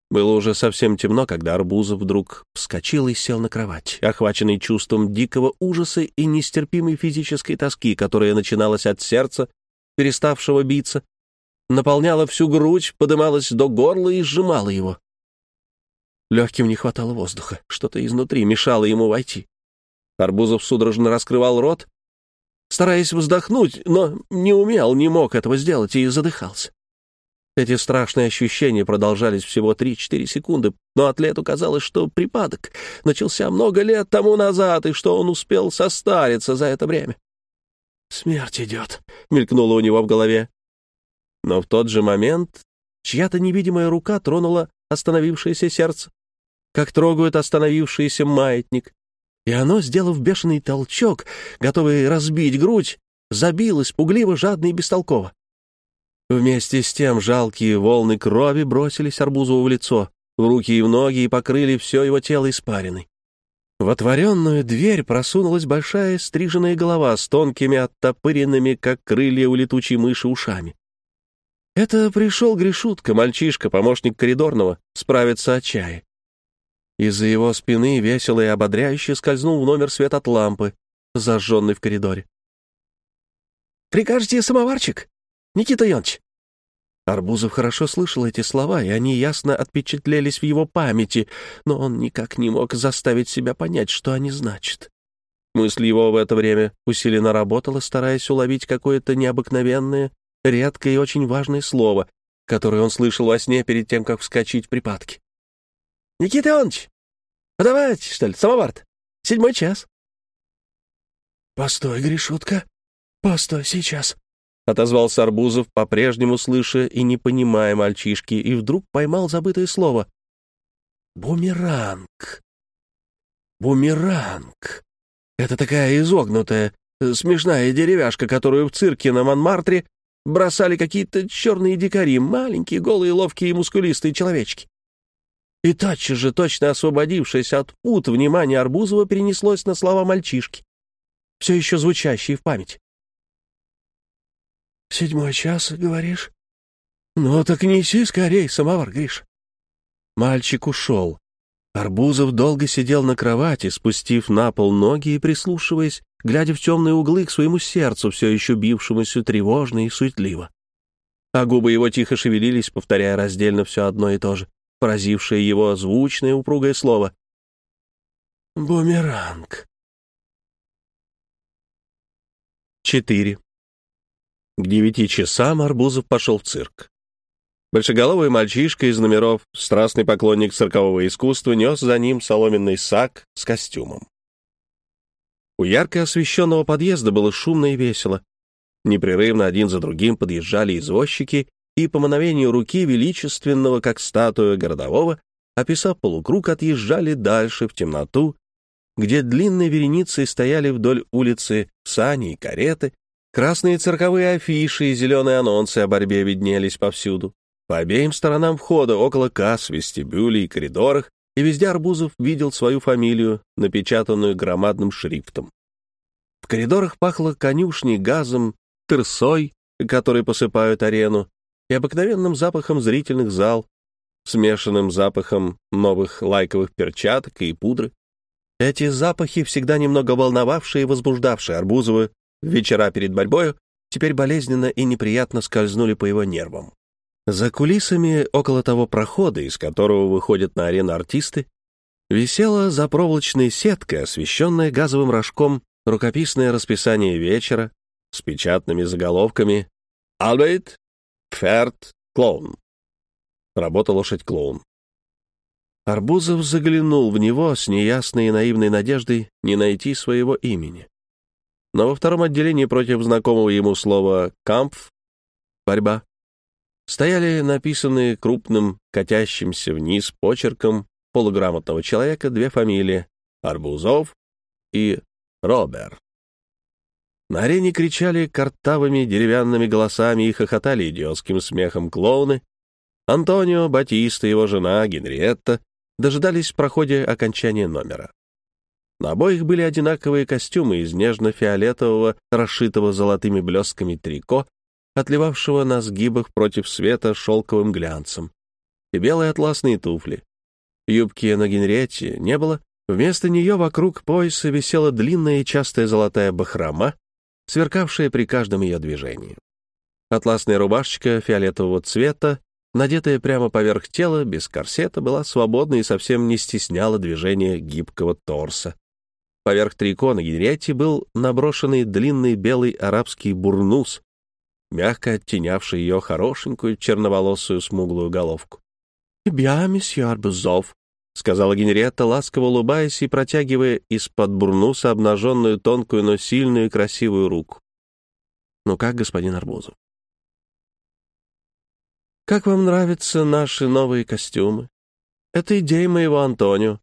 Было уже совсем темно, когда Арбузов вдруг вскочил и сел на кровать, охваченный чувством дикого ужаса и нестерпимой физической тоски, которая начиналась от сердца, переставшего биться, наполняла всю грудь, подымалась до горла и сжимала его. Легким не хватало воздуха, что-то изнутри мешало ему войти. Арбузов судорожно раскрывал рот, стараясь вздохнуть, но не умел, не мог этого сделать и задыхался. Эти страшные ощущения продолжались всего 3-4 секунды, но атлету казалось, что припадок начался много лет тому назад, и что он успел состариться за это время. «Смерть идет», — мелькнуло у него в голове. Но в тот же момент чья-то невидимая рука тронула остановившееся сердце, как трогают остановившийся маятник, и оно, сделав бешеный толчок, готовый разбить грудь, забилось пугливо, жадно и бестолково. Вместе с тем жалкие волны крови бросились Арбузову в лицо, в руки и в ноги и покрыли все его тело испариной. В отворенную дверь просунулась большая стриженная голова с тонкими оттопыренными, как крылья у летучей мыши, ушами. Это пришел Гришутка, мальчишка, помощник коридорного, справиться о чае. Из-за его спины весело и ободряюще скользнул в номер свет от лампы, зажженный в коридоре. «Прикажете самоварчик, Никита Иванович?» Арбузов хорошо слышал эти слова, и они ясно отпечатлелись в его памяти, но он никак не мог заставить себя понять, что они значат. Мысль его в это время усиленно работала, стараясь уловить какое-то необыкновенное, редкое и очень важное слово, которое он слышал во сне перед тем, как вскочить в припадке. «Никита Иванович, подавайте, что ли, самовар Седьмой час». «Постой, Гришутка, постой сейчас», — отозвался Арбузов, по-прежнему слыша и не понимая мальчишки, и вдруг поймал забытое слово. «Бумеранг! Бумеранг! Это такая изогнутая, смешная деревяшка, которую в цирке на Монмартре бросали какие-то черные дикари, маленькие, голые, ловкие и мускулистые человечки. И тотчас же, точно освободившись от пут, внимание Арбузова перенеслось на слова мальчишки, все еще звучащие в память. «Седьмой час, говоришь? Ну так неси скорей, самовар, Гриш». Мальчик ушел. Арбузов долго сидел на кровати, спустив на пол ноги и прислушиваясь, глядя в темные углы к своему сердцу, все еще бившемуся тревожно и суетливо. А губы его тихо шевелились, повторяя раздельно все одно и то же, поразившее его звучное упругое слово. «Бумеранг». Четыре. К девяти часам Арбузов пошел в цирк. Большеголовый мальчишка из номеров, страстный поклонник циркового искусства, нес за ним соломенный сак с костюмом. У ярко освещенного подъезда было шумно и весело. Непрерывно один за другим подъезжали извозчики и по мановению руки величественного, как статуя городового, описав полукруг, отъезжали дальше в темноту, где длинной вереницей стояли вдоль улицы сани и кареты, Красные цирковые афиши и зеленые анонсы о борьбе виднелись повсюду. По обеим сторонам входа, около касс, вестибюлей и коридорах, и везде Арбузов видел свою фамилию, напечатанную громадным шрифтом. В коридорах пахло конюшней, газом, тырсой, который посыпают арену, и обыкновенным запахом зрительных зал, смешанным запахом новых лайковых перчаток и пудры. Эти запахи, всегда немного волновавшие и возбуждавшие Арбузова, вечера перед борьбой теперь болезненно и неприятно скользнули по его нервам. За кулисами около того прохода, из которого выходят на арену артисты, висела за проволочной сеткой, освещенная газовым рожком, рукописное расписание вечера с печатными заголовками «Альбейт, Пферд, Клоун». Работа лошадь-клоун. Арбузов заглянул в него с неясной и наивной надеждой не найти своего имени но во втором отделении против знакомого ему слова «кампф» — «борьба» стояли написанные крупным, катящимся вниз почерком полуграмотного человека две фамилии — Арбузов и Робер. На арене кричали картавыми деревянными голосами и хохотали идиотским смехом клоуны. Антонио, Батиста его жена Генриетта дожидались в проходе окончания номера. На обоих были одинаковые костюмы из нежно-фиолетового, расшитого золотыми блесками трико, отливавшего на сгибах против света шелковым глянцем, и белые атласные туфли. Юбки на Генриетте не было, вместо нее вокруг пояса висела длинная и частая золотая бахрома, сверкавшая при каждом ее движении. Атласная рубашечка фиолетового цвета, надетая прямо поверх тела, без корсета, была свободна и совсем не стесняла движения гибкого торса. Поверх трико на Генриетте был наброшенный длинный белый арабский бурнус, мягко оттенявший ее хорошенькую черноволосую смуглую головку. «Бя, месье Арбузов», — сказала Генриетта, ласково улыбаясь и протягивая из-под бурнуса обнаженную тонкую, но сильную и красивую руку. «Ну как, господин Арбузов?» «Как вам нравятся наши новые костюмы? Это идея моего Антонио.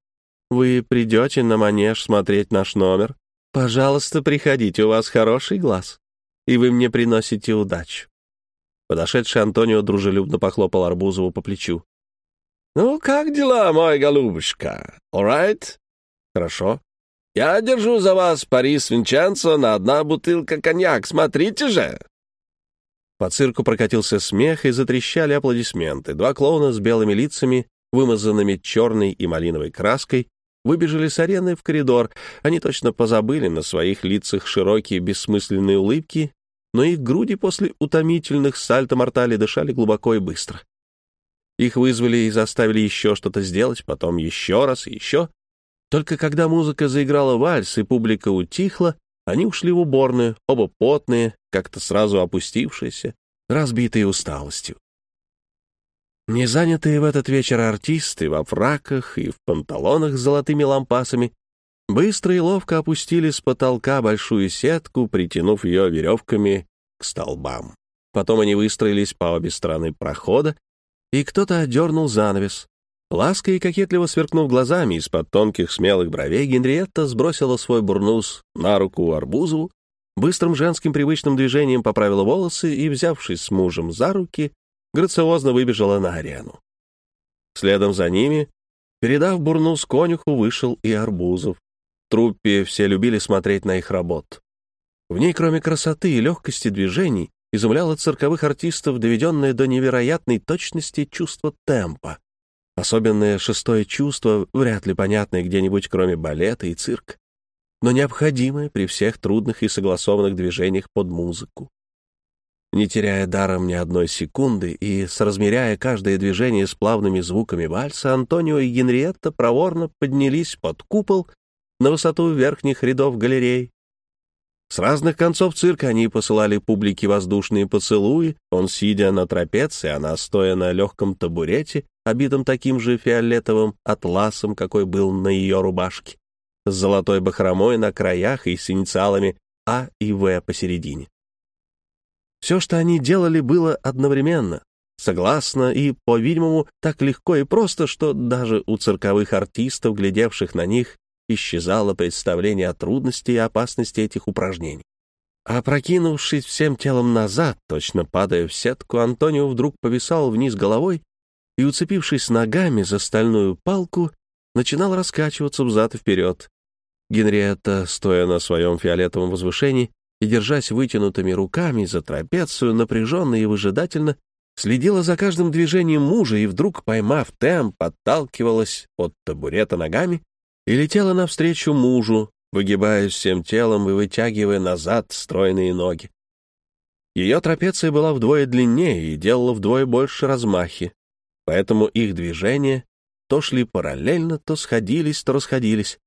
Вы придете на манеж смотреть наш номер? Пожалуйста, приходите, у вас хороший глаз, и вы мне приносите удачу». Подошедший Антонио дружелюбно похлопал Арбузову по плечу. «Ну, как дела, мой голубушка? All right?» «Хорошо. Я держу за вас Парис Винченцо на одна бутылка коньяк. Смотрите же!» По цирку прокатился смех и затрещали аплодисменты. Два клоуна с белыми лицами, вымазанными черной и малиновой краской, выбежали с арены в коридор. Они точно позабыли на своих лицах широкие бессмысленные улыбки, но их груди после утомительных сальто-мортали дышали глубоко и быстро. Их вызвали и заставили еще что-то сделать, потом еще раз и еще. Только когда музыка заиграла вальс и публика утихла, они ушли в уборную, оба потные, как-то сразу опустившиеся, разбитые усталостью. Незанятые в этот вечер артисты во фраках и в панталонах с золотыми лампасами быстро и ловко опустили с потолка большую сетку, притянув ее веревками к столбам. Потом они выстроились по обе стороны прохода и кто-то отдернул занавес. Ласка и кокетливо сверкнув глазами из-под тонких смелых бровей, Генриетта сбросила свой бурнус на руку Арбузову, быстрым женским привычным движением поправила волосы и, взявшись с мужем за руки, грациозно выбежала на арену. Следом за ними, передав бурнус конюху, вышел и Арбузов. В труппе все любили смотреть на их работ. В ней, кроме красоты и легкости движений, изумляло цирковых артистов, доведенное до невероятной точности чувство темпа. Особенное шестое чувство, вряд ли понятное где-нибудь, кроме балета и цирка, но необходимое при всех трудных и согласованных движениях под музыку. Не теряя даром ни одной секунды и соразмеряя каждое движение с плавными звуками вальса, Антонио и Генриетта проворно поднялись под купол на высоту верхних рядов галерей, с разных концов цирка они посылали публике воздушные поцелуи, он сидя на трапеции, она стоя на легком табурете, обитом таким же фиолетовым атласом, какой был на ее рубашке, с золотой бахромой на краях и с инициалами А и В посередине. Все, что они делали, было одновременно, согласно и, по-видимому, так легко и просто, что даже у цирковых артистов, глядевших на них, исчезало представление о трудности и опасности этих упражнений. Опрокинувшись всем телом назад, точно падая в сетку, Антонио вдруг повисал вниз головой и, уцепившись ногами за стальную палку, начинал раскачиваться взад и вперед. Генриетта, стоя на своем фиолетовом возвышении и держась вытянутыми руками за трапецию, напряженно и выжидательно, следила за каждым движением мужа и вдруг, поймав темп, отталкивалась от табурета ногами и летела навстречу мужу, выгибаясь всем телом и вытягивая назад стройные ноги. Ее трапеция была вдвое длиннее и делала вдвое больше размахи, поэтому их движения то шли параллельно, то сходились, то расходились.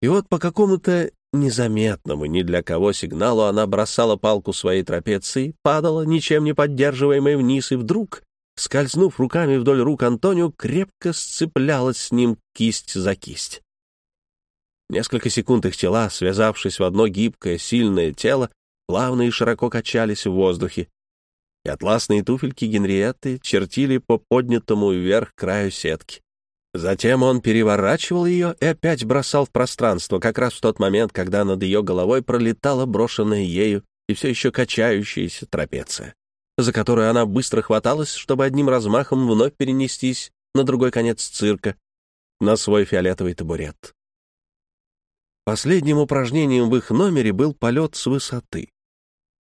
И вот по какому-то незаметному ни для кого сигналу она бросала палку своей трапеции, падала, ничем не поддерживаемой вниз, и вдруг, скользнув руками вдоль рук Антонио, крепко сцеплялась с ним кисть за кисть. Несколько секунд их тела, связавшись в одно гибкое, сильное тело, плавно и широко качались в воздухе, и атласные туфельки Генриетты чертили по поднятому вверх краю сетки. Затем он переворачивал ее и опять бросал в пространство, как раз в тот момент, когда над ее головой пролетала брошенная ею и все еще качающаяся трапеция, за которую она быстро хваталась, чтобы одним размахом вновь перенестись на другой конец цирка, на свой фиолетовый табурет. Последним упражнением в их номере был полет с высоты.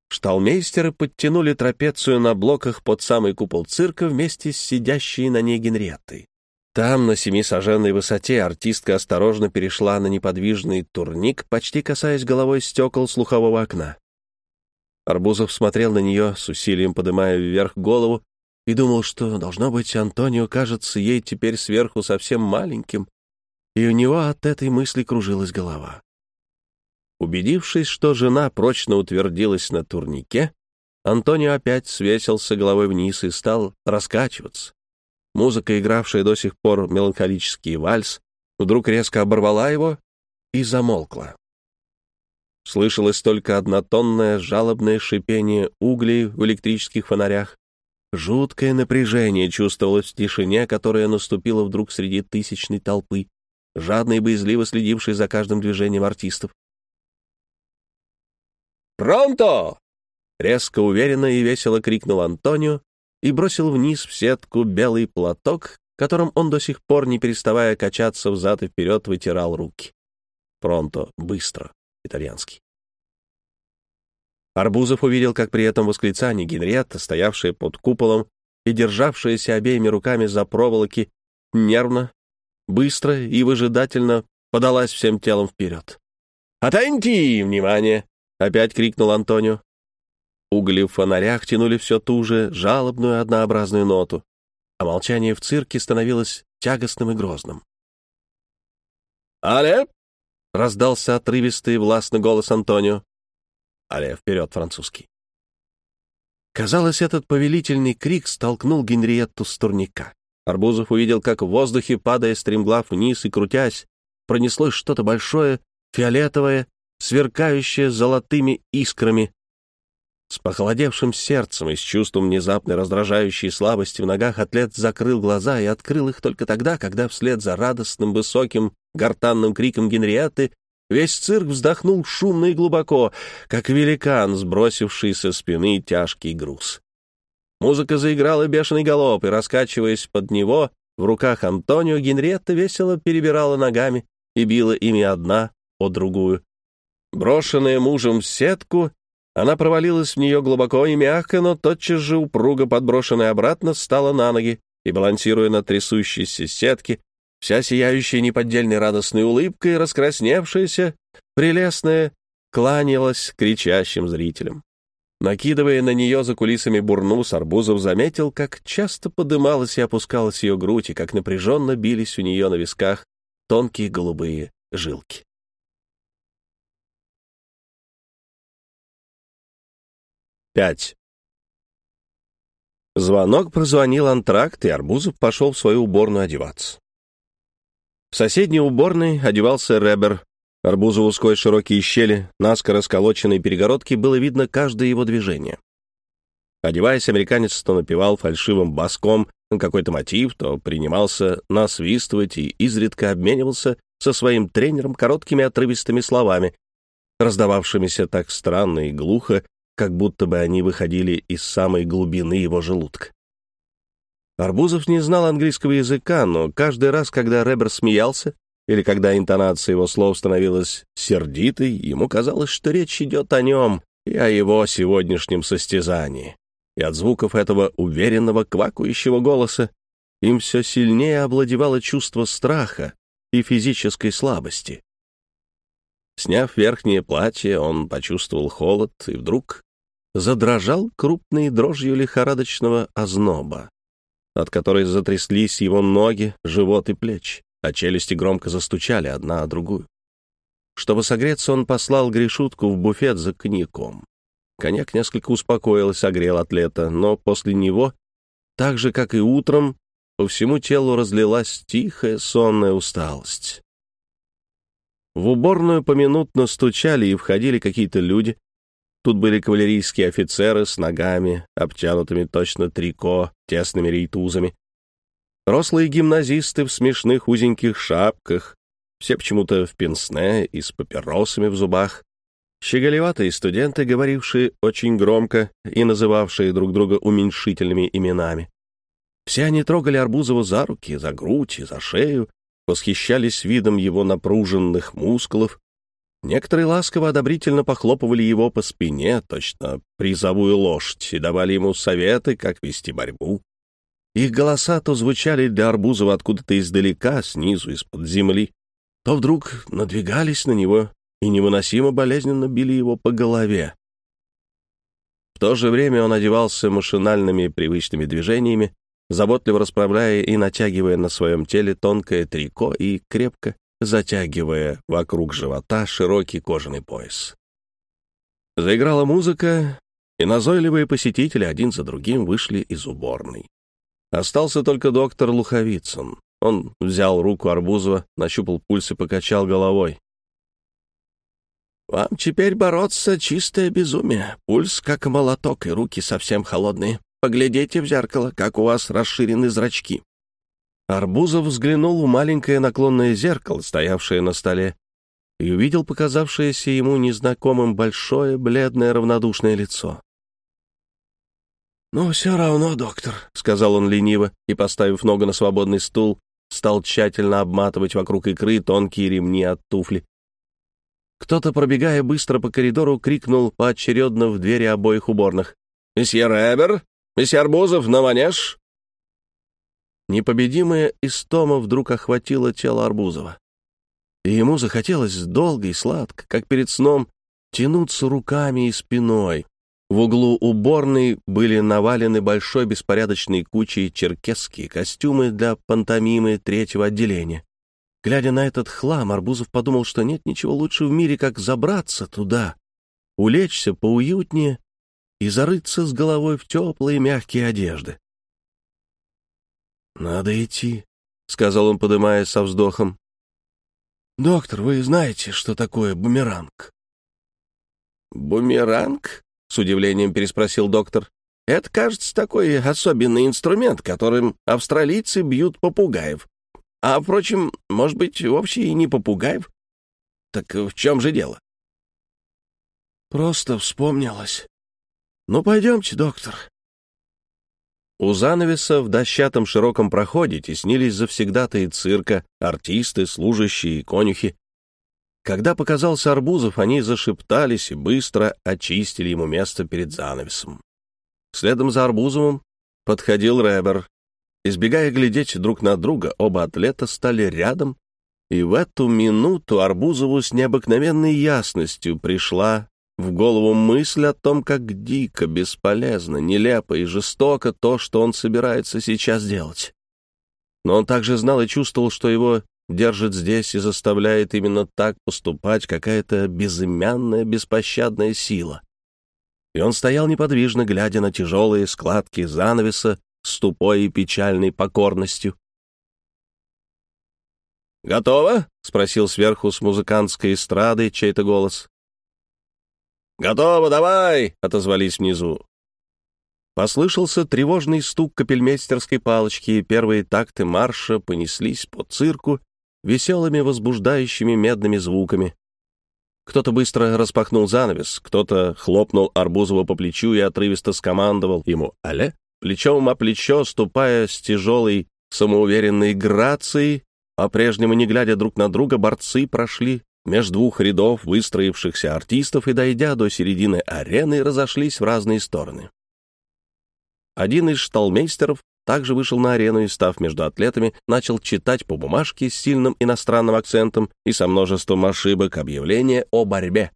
Шталмейстеры подтянули трапецию на блоках под самый купол цирка вместе с сидящей на ней Генриеттой. Там, на семисоженной высоте, артистка осторожно перешла на неподвижный турник, почти касаясь головой стекол слухового окна. Арбузов смотрел на нее, с усилием подымая вверх голову, и думал, что, должно быть, Антонио кажется ей теперь сверху совсем маленьким, и у него от этой мысли кружилась голова. Убедившись, что жена прочно утвердилась на турнике, Антонио опять свесился головой вниз и стал раскачиваться. Музыка, игравшая до сих пор меланхолический вальс, вдруг резко оборвала его и замолкла. Слышалось только однотонное жалобное шипение углей в электрических фонарях. Жуткое напряжение чувствовалось в тишине, которая наступила вдруг среди тысячной толпы, жадно и боязливо следившей за каждым движением артистов. «Пронто!» — резко, уверенно и весело крикнул Антонио и бросил вниз в сетку белый платок, которым он до сих пор, не переставая качаться взад и вперед, вытирал руки. «Пронто» — быстро, итальянский. Арбузов увидел, как при этом восклицании Генриетта, стоявшая под куполом и державшаяся обеими руками за проволоки, нервно, быстро и выжидательно подалась всем телом вперед. «Атенти! Внимание!» — опять крикнул Антонио. Угли в фонарях тянули все ту же жалобную однообразную ноту, а молчание в цирке становилось тягостным и грозным. «Але!» — раздался отрывистый властный голос Антонио. «Але, вперед, французский!» Казалось, этот повелительный крик столкнул Генриетту с турника. Арбузов увидел, как в воздухе, падая стремглав вниз и крутясь, пронеслось что-то большое, фиолетовое, сверкающее золотыми искрами, с похолодевшим сердцем и с чувством внезапной раздражающей слабости в ногах атлет закрыл глаза и открыл их только тогда, когда вслед за радостным высоким гортанным криком Генриетты весь цирк вздохнул шумно и глубоко, как великан, сбросивший со спины тяжкий груз. Музыка заиграла бешеный галоп, и, раскачиваясь под него, в руках Антонио Генриетта весело перебирала ногами и била ими одна о другую. Брошенная мужем в сетку, она провалилась в нее глубоко и мягко, но тотчас же упруго подброшенная обратно встала на ноги и, балансируя на трясущейся сетке, вся сияющая неподдельной радостной улыбкой, раскрасневшаяся, прелестная, кланялась кричащим зрителям. Накидывая на нее за кулисами бурнус, Арбузов заметил, как часто подымалась и опускалась ее грудь, и как напряженно бились у нее на висках тонкие голубые жилки. 5. Звонок прозвонил антракт, и Арбузов пошел в свою уборную одеваться. В соседней уборной одевался Ребер. Арбузову сквозь широкие щели, наскоро сколоченной перегородки, было видно каждое его движение. Одеваясь, американец то напевал фальшивым баском какой-то мотив, то принимался насвистывать и изредка обменивался со своим тренером короткими отрывистыми словами, раздававшимися так странно и глухо, как будто бы они выходили из самой глубины его желудка. Арбузов не знал английского языка, но каждый раз, когда Ребер смеялся, или когда интонация его слов становилась сердитой, ему казалось, что речь идет о нем и о его сегодняшнем состязании. И от звуков этого уверенного, квакающего голоса им все сильнее овладевало чувство страха и физической слабости. Сняв верхнее платье, он почувствовал холод и вдруг задрожал крупной дрожью лихорадочного озноба, от которой затряслись его ноги, живот и плечи, а челюсти громко застучали одна о другую. Чтобы согреться, он послал Гришутку в буфет за коньяком. Коньяк несколько успокоил и согрел атлета, но после него, так же, как и утром, по всему телу разлилась тихая сонная усталость. В уборную поминутно стучали и входили какие-то люди. Тут были кавалерийские офицеры с ногами, обтянутыми точно трико, тесными рейтузами. Рослые гимназисты в смешных узеньких шапках, все почему-то в пенсне и с папиросами в зубах. Щеголеватые студенты, говорившие очень громко и называвшие друг друга уменьшительными именами. Все они трогали Арбузова за руки, за грудь и за шею, восхищались видом его напруженных мускулов. Некоторые ласково одобрительно похлопывали его по спине, точно призовую лошадь, и давали ему советы, как вести борьбу. Их голоса то звучали для Арбузова откуда-то издалека, снизу, из-под земли, то вдруг надвигались на него и невыносимо болезненно били его по голове. В то же время он одевался машинальными привычными движениями, заботливо расправляя и натягивая на своем теле тонкое трико и крепко, затягивая вокруг живота широкий кожаный пояс. Заиграла музыка, и назойливые посетители один за другим вышли из уборной. Остался только доктор Луховицын. Он взял руку Арбузова, нащупал пульс и покачал головой. «Вам теперь бороться — чистое безумие. Пульс как молоток, и руки совсем холодные. Поглядите в зеркало, как у вас расширены зрачки». Арбузов взглянул в маленькое наклонное зеркало, стоявшее на столе, и увидел показавшееся ему незнакомым большое, бледное, равнодушное лицо. «Ну, все равно, доктор», — сказал он лениво и, поставив ногу на свободный стул, стал тщательно обматывать вокруг икры тонкие ремни от туфли. Кто-то, пробегая быстро по коридору, крикнул поочередно в двери обоих уборных. «Месье Ребер? Месье Арбузов, на манеж?» Непобедимая истома вдруг охватила тело Арбузова. И ему захотелось долго и сладко, как перед сном, тянуться руками и спиной, в углу уборной были навалены большой беспорядочной кучей черкесские костюмы для пантомимы третьего отделения. Глядя на этот хлам, Арбузов подумал, что нет ничего лучше в мире, как забраться туда, улечься поуютнее и зарыться с головой в теплые мягкие одежды. «Надо идти», — сказал он, подымаясь со вздохом. «Доктор, вы знаете, что такое бумеранг?» «Бумеранг?» С удивлением переспросил доктор. Это, кажется, такой особенный инструмент, которым австралийцы бьют попугаев. А, впрочем, может быть, вовсе и не попугаев? Так в чем же дело? Просто вспомнилось. Ну, пойдемте, доктор. У занавеса в дощатом широком проходе теснились завсегдатые цирка, артисты, служащие и конюхи. Когда показался Арбузов, они зашептались и быстро очистили ему место перед занавесом. Следом за Арбузовым подходил Ребер. Избегая глядеть друг на друга, оба атлета стали рядом, и в эту минуту Арбузову с необыкновенной ясностью пришла в голову мысль о том, как дико, бесполезно, нелепо и жестоко то, что он собирается сейчас делать. Но он также знал и чувствовал, что его держит здесь и заставляет именно так поступать какая-то безымянная, беспощадная сила. И он стоял неподвижно, глядя на тяжелые складки занавеса с тупой и печальной покорностью. «Готово?» — спросил сверху с музыкантской эстрады чей-то голос. «Готово, давай!» — отозвались внизу. Послышался тревожный стук капельмейстерской палочки, и первые такты марша понеслись по цирку, веселыми возбуждающими медными звуками. Кто-то быстро распахнул занавес, кто-то хлопнул Арбузова по плечу и отрывисто скомандовал ему «Але!» плечом о плечо, ступая с тяжелой, самоуверенной грацией, по-прежнему не глядя друг на друга, борцы прошли между двух рядов выстроившихся артистов и, дойдя до середины арены, разошлись в разные стороны. Один из шталмейстеров также вышел на арену и, став между атлетами, начал читать по бумажке с сильным иностранным акцентом и со множеством ошибок объявление о борьбе.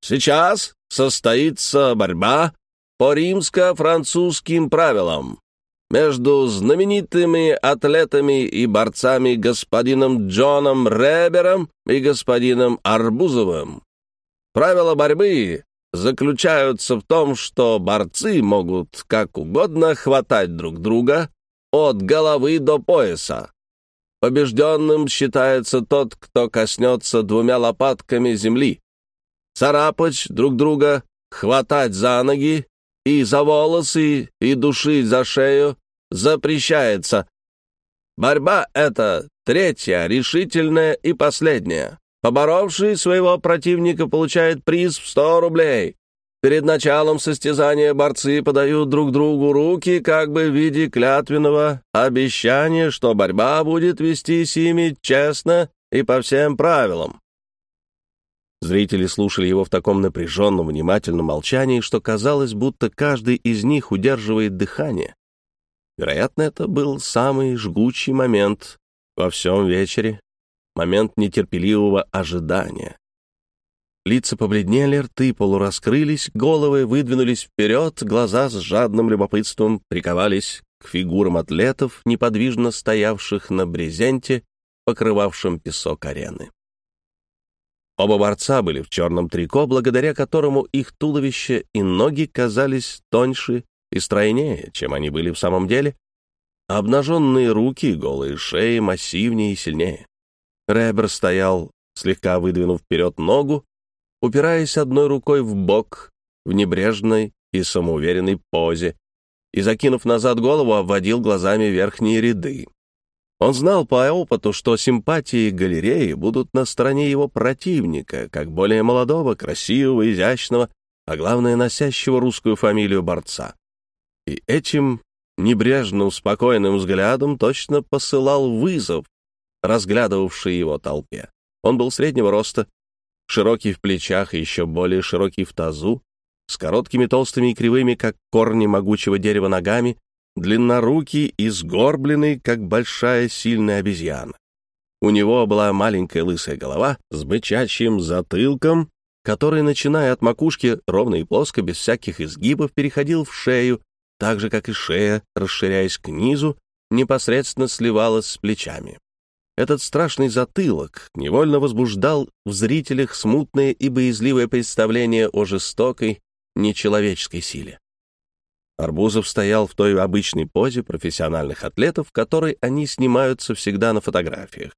«Сейчас состоится борьба по римско-французским правилам между знаменитыми атлетами и борцами господином Джоном Ребером и господином Арбузовым. Правила борьбы заключаются в том, что борцы могут как угодно хватать друг друга от головы до пояса. Побежденным считается тот, кто коснется двумя лопатками земли. Царапать друг друга, хватать за ноги и за волосы и душить за шею запрещается. Борьба эта третья, решительная и последняя. Поборовший своего противника получает приз в 100 рублей. Перед началом состязания борцы подают друг другу руки как бы в виде клятвенного обещания, что борьба будет вестись ими честно и по всем правилам. Зрители слушали его в таком напряженном, внимательном молчании, что казалось, будто каждый из них удерживает дыхание. Вероятно, это был самый жгучий момент во всем вечере, момент нетерпеливого ожидания. Лица побледнели, рты полураскрылись, головы выдвинулись вперед, глаза с жадным любопытством приковались к фигурам атлетов, неподвижно стоявших на брезенте покрывавшем песок арены. Оба борца были в черном трико, благодаря которому их туловище и ноги казались тоньше и стройнее, чем они были в самом деле, а обнаженные руки и голые шеи массивнее и сильнее. Ребер стоял, слегка выдвинув вперед ногу, упираясь одной рукой в бок в небрежной и самоуверенной позе, и, закинув назад голову, обводил глазами верхние ряды. Он знал по опыту, что симпатии галереи будут на стороне его противника, как более молодого, красивого, изящного, а главное, носящего русскую фамилию борца. И этим небрежным, спокойным взглядом точно посылал вызов, разглядывавшей его толпе. Он был среднего роста, широкий в плечах и еще более широкий в тазу, с короткими толстыми и кривыми, как корни могучего дерева ногами, длиннорукий и сгорбленный, как большая сильная обезьяна. У него была маленькая лысая голова с бычачьим затылком, который, начиная от макушки, ровно и плоско, без всяких изгибов, переходил в шею, так же, как и шея, расширяясь к низу, непосредственно сливалась с плечами. Этот страшный затылок невольно возбуждал в зрителях смутное и боязливое представление о жестокой, нечеловеческой силе. Арбузов стоял в той обычной позе профессиональных атлетов, в которой они снимаются всегда на фотографиях,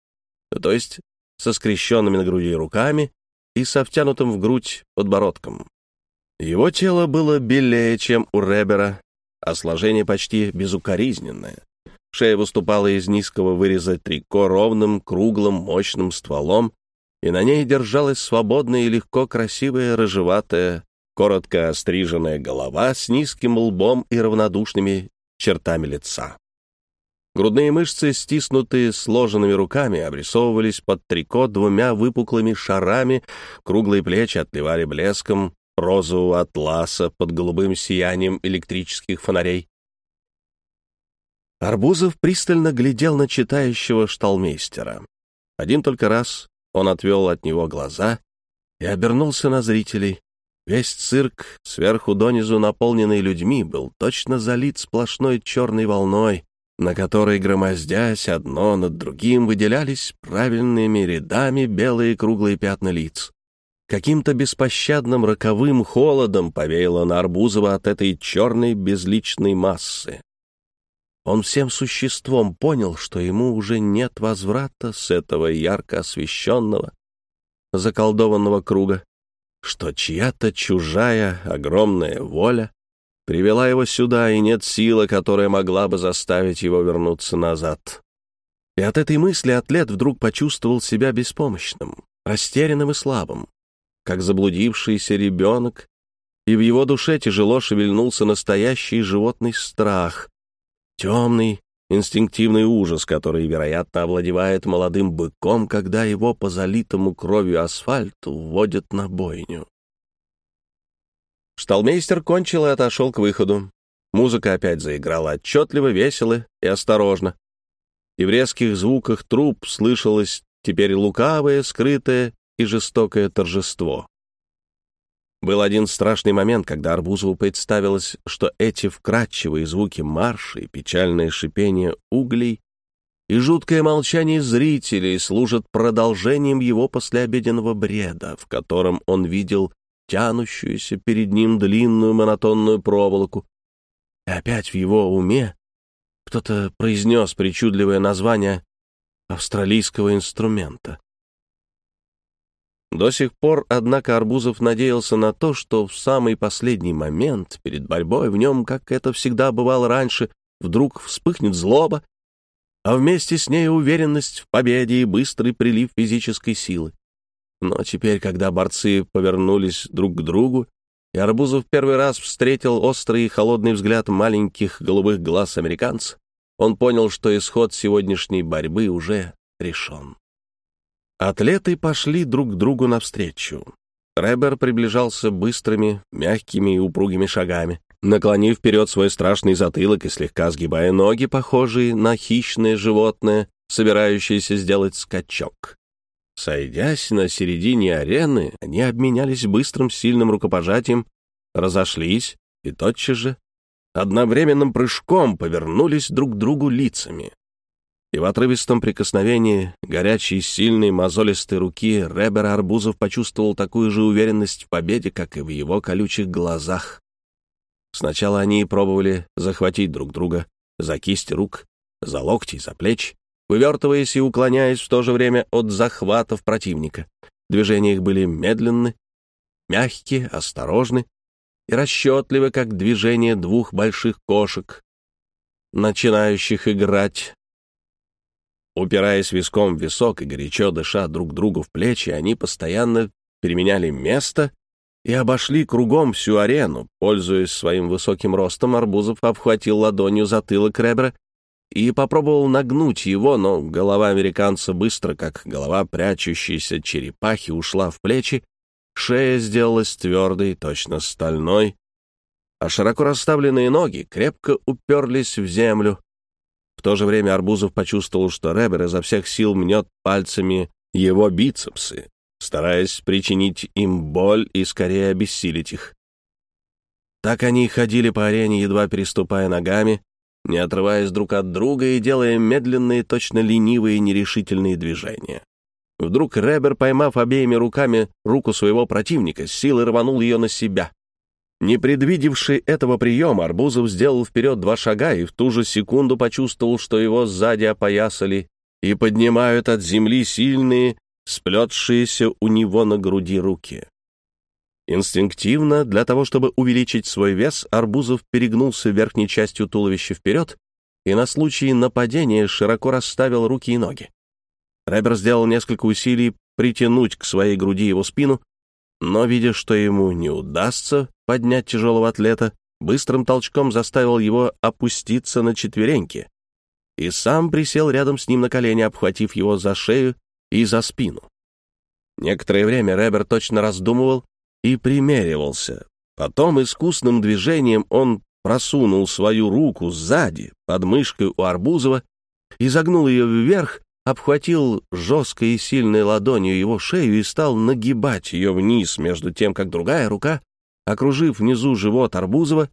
то есть со скрещенными на груди руками и со втянутым в грудь подбородком. Его тело было белее, чем у Ребера, а сложение почти безукоризненное. Шея выступала из низкого выреза трико ровным, круглым, мощным стволом, и на ней держалась свободная и легко красивая рыжеватая коротко остриженная голова с низким лбом и равнодушными чертами лица. Грудные мышцы, стиснутые сложенными руками, обрисовывались под трико двумя выпуклыми шарами, круглые плечи отливали блеском розового атласа под голубым сиянием электрических фонарей. Арбузов пристально глядел на читающего шталмейстера. Один только раз он отвел от него глаза и обернулся на зрителей. Весь цирк, сверху донизу наполненный людьми, был точно залит сплошной черной волной, на которой, громоздясь одно над другим, выделялись правильными рядами белые круглые пятна лиц. Каким-то беспощадным роковым холодом повеяло на Арбузова от этой черной безличной массы. Он всем существом понял, что ему уже нет возврата с этого ярко освещенного, заколдованного круга что чья-то чужая огромная воля привела его сюда, и нет силы, которая могла бы заставить его вернуться назад. И от этой мысли атлет вдруг почувствовал себя беспомощным, растерянным и слабым, как заблудившийся ребенок, и в его душе тяжело шевельнулся настоящий животный страх, темный, инстинктивный ужас, который, вероятно, овладевает молодым быком, когда его по залитому кровью асфальту вводят на бойню. Шталмейстер кончил и отошел к выходу. Музыка опять заиграла отчетливо, весело и осторожно. И в резких звуках труб слышалось теперь лукавое, скрытое и жестокое торжество. Был один страшный момент, когда Арбузову представилось, что эти вкрадчивые звуки марша и печальное шипение углей и жуткое молчание зрителей служат продолжением его послеобеденного бреда, в котором он видел тянущуюся перед ним длинную монотонную проволоку. И опять в его уме кто-то произнес причудливое название австралийского инструмента. До сих пор, однако, Арбузов надеялся на то, что в самый последний момент перед борьбой в нем, как это всегда бывало раньше, вдруг вспыхнет злоба, а вместе с ней уверенность в победе и быстрый прилив физической силы. Но теперь, когда борцы повернулись друг к другу, и Арбузов первый раз встретил острый и холодный взгляд маленьких голубых глаз американца, он понял, что исход сегодняшней борьбы уже решен. Атлеты пошли друг другу навстречу. Ребер приближался быстрыми, мягкими и упругими шагами, наклонив вперед свой страшный затылок и слегка сгибая ноги, похожие на хищное животное, собирающееся сделать скачок. Сойдясь на середине арены, они обменялись быстрым сильным рукопожатием, разошлись и тотчас же одновременным прыжком повернулись друг к другу лицами. И в отрывистом прикосновении горячей, сильной, мозолистой руки Ребер Арбузов почувствовал такую же уверенность в победе, как и в его колючих глазах. Сначала они пробовали захватить друг друга за кисти рук, за локти за плечи, вывертываясь и уклоняясь в то же время от захватов противника. Движения их были медленны, мягкие, осторожны и расчетливы, как движение двух больших кошек, начинающих играть. Упираясь виском в висок и горячо дыша друг другу в плечи, они постоянно переменяли место и обошли кругом всю арену. Пользуясь своим высоким ростом, Арбузов обхватил ладонью затылок Ребра и попробовал нагнуть его, но голова американца быстро, как голова прячущейся черепахи, ушла в плечи, шея сделалась твердой, точно стальной, а широко расставленные ноги крепко уперлись в землю. В то же время Арбузов почувствовал, что Ребер изо всех сил мнет пальцами его бицепсы, стараясь причинить им боль и скорее обессилить их. Так они ходили по арене, едва переступая ногами, не отрываясь друг от друга и делая медленные, точно ленивые, нерешительные движения. Вдруг Ребер, поймав обеими руками руку своего противника, с силой рванул ее на себя. Не предвидевший этого приема, Арбузов сделал вперед два шага и в ту же секунду почувствовал, что его сзади опоясали и поднимают от земли сильные, сплетшиеся у него на груди руки. Инстинктивно, для того, чтобы увеличить свой вес, Арбузов перегнулся верхней частью туловища вперед и на случай нападения широко расставил руки и ноги. Ребер сделал несколько усилий притянуть к своей груди его спину, но, видя, что ему не удастся поднять тяжелого атлета, быстрым толчком заставил его опуститься на четвереньки и сам присел рядом с ним на колени, обхватив его за шею и за спину. Некоторое время Ребер точно раздумывал, и примеривался. Потом искусным движением он просунул свою руку сзади, под мышкой у Арбузова, и загнул ее вверх, обхватил жесткой и сильной ладонью его шею и стал нагибать ее вниз, между тем, как другая рука, окружив внизу живот Арбузова,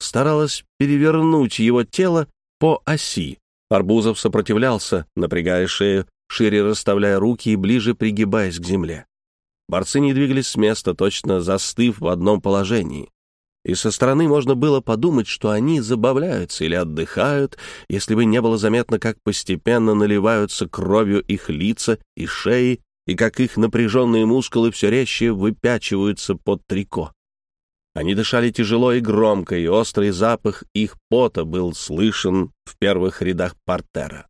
старалась перевернуть его тело по оси. Арбузов сопротивлялся, напрягая шею, шире расставляя руки и ближе пригибаясь к земле. Борцы не двигались с места, точно застыв в одном положении. И со стороны можно было подумать, что они забавляются или отдыхают, если бы не было заметно, как постепенно наливаются кровью их лица и шеи, и как их напряженные мускулы все резче выпячиваются под трико. Они дышали тяжело и громко, и острый запах их пота был слышен в первых рядах портера.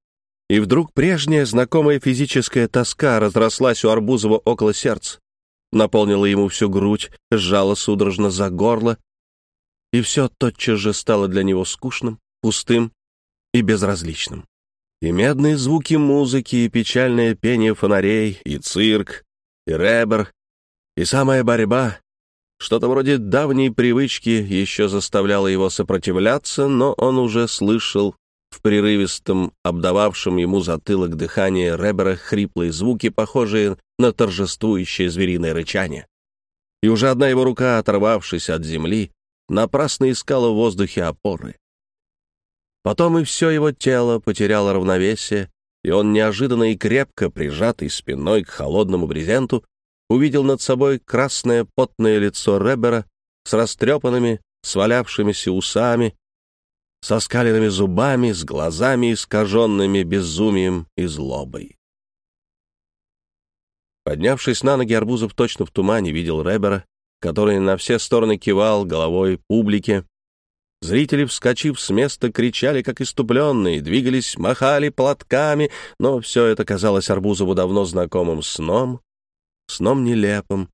И вдруг прежняя знакомая физическая тоска разрослась у Арбузова около сердца наполнила ему всю грудь, сжала судорожно за горло, и все тотчас же стало для него скучным, пустым и безразличным. И медные звуки музыки, и печальное пение фонарей, и цирк, и ребер, и самая борьба, что-то вроде давней привычки еще заставляло его сопротивляться, но он уже слышал в прерывистом, обдававшем ему затылок дыхание Ребера хриплые звуки, похожие на торжествующее звериное рычание. И уже одна его рука, оторвавшись от земли, напрасно искала в воздухе опоры. Потом и все его тело потеряло равновесие, и он неожиданно и крепко, прижатый спиной к холодному брезенту, увидел над собой красное потное лицо Ребера с растрепанными, свалявшимися усами со скаленными зубами, с глазами, искаженными безумием и злобой. Поднявшись на ноги, Арбузов точно в тумане видел Ребера, который на все стороны кивал головой публике. Зрители, вскочив с места, кричали, как иступленные, двигались, махали платками, но все это казалось Арбузову давно знакомым сном, сном нелепым,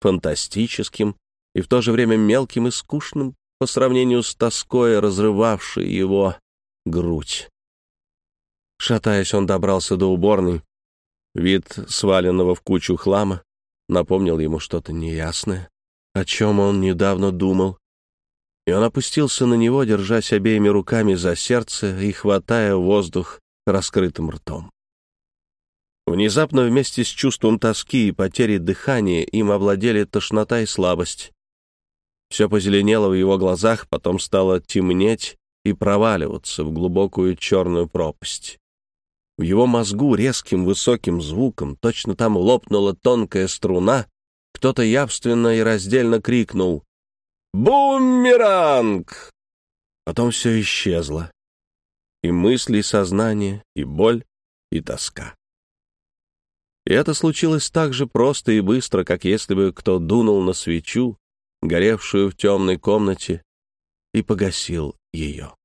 фантастическим и в то же время мелким и скучным, по сравнению с тоской, разрывавшей его грудь. Шатаясь, он добрался до уборной. Вид сваленного в кучу хлама напомнил ему что-то неясное, о чем он недавно думал. И он опустился на него, держась обеими руками за сердце и хватая воздух раскрытым ртом. Внезапно вместе с чувством тоски и потери дыхания им овладели тошнота и слабость. Все позеленело в его глазах, потом стало темнеть и проваливаться в глубокую черную пропасть. В его мозгу резким высоким звуком, точно там лопнула тонкая струна, кто-то явственно и раздельно крикнул «Бумеранг!». Потом все исчезло. И мысли, и сознание, и боль, и тоска. И это случилось так же просто и быстро, как если бы кто дунул на свечу, горевшую в темной комнате, и погасил ее.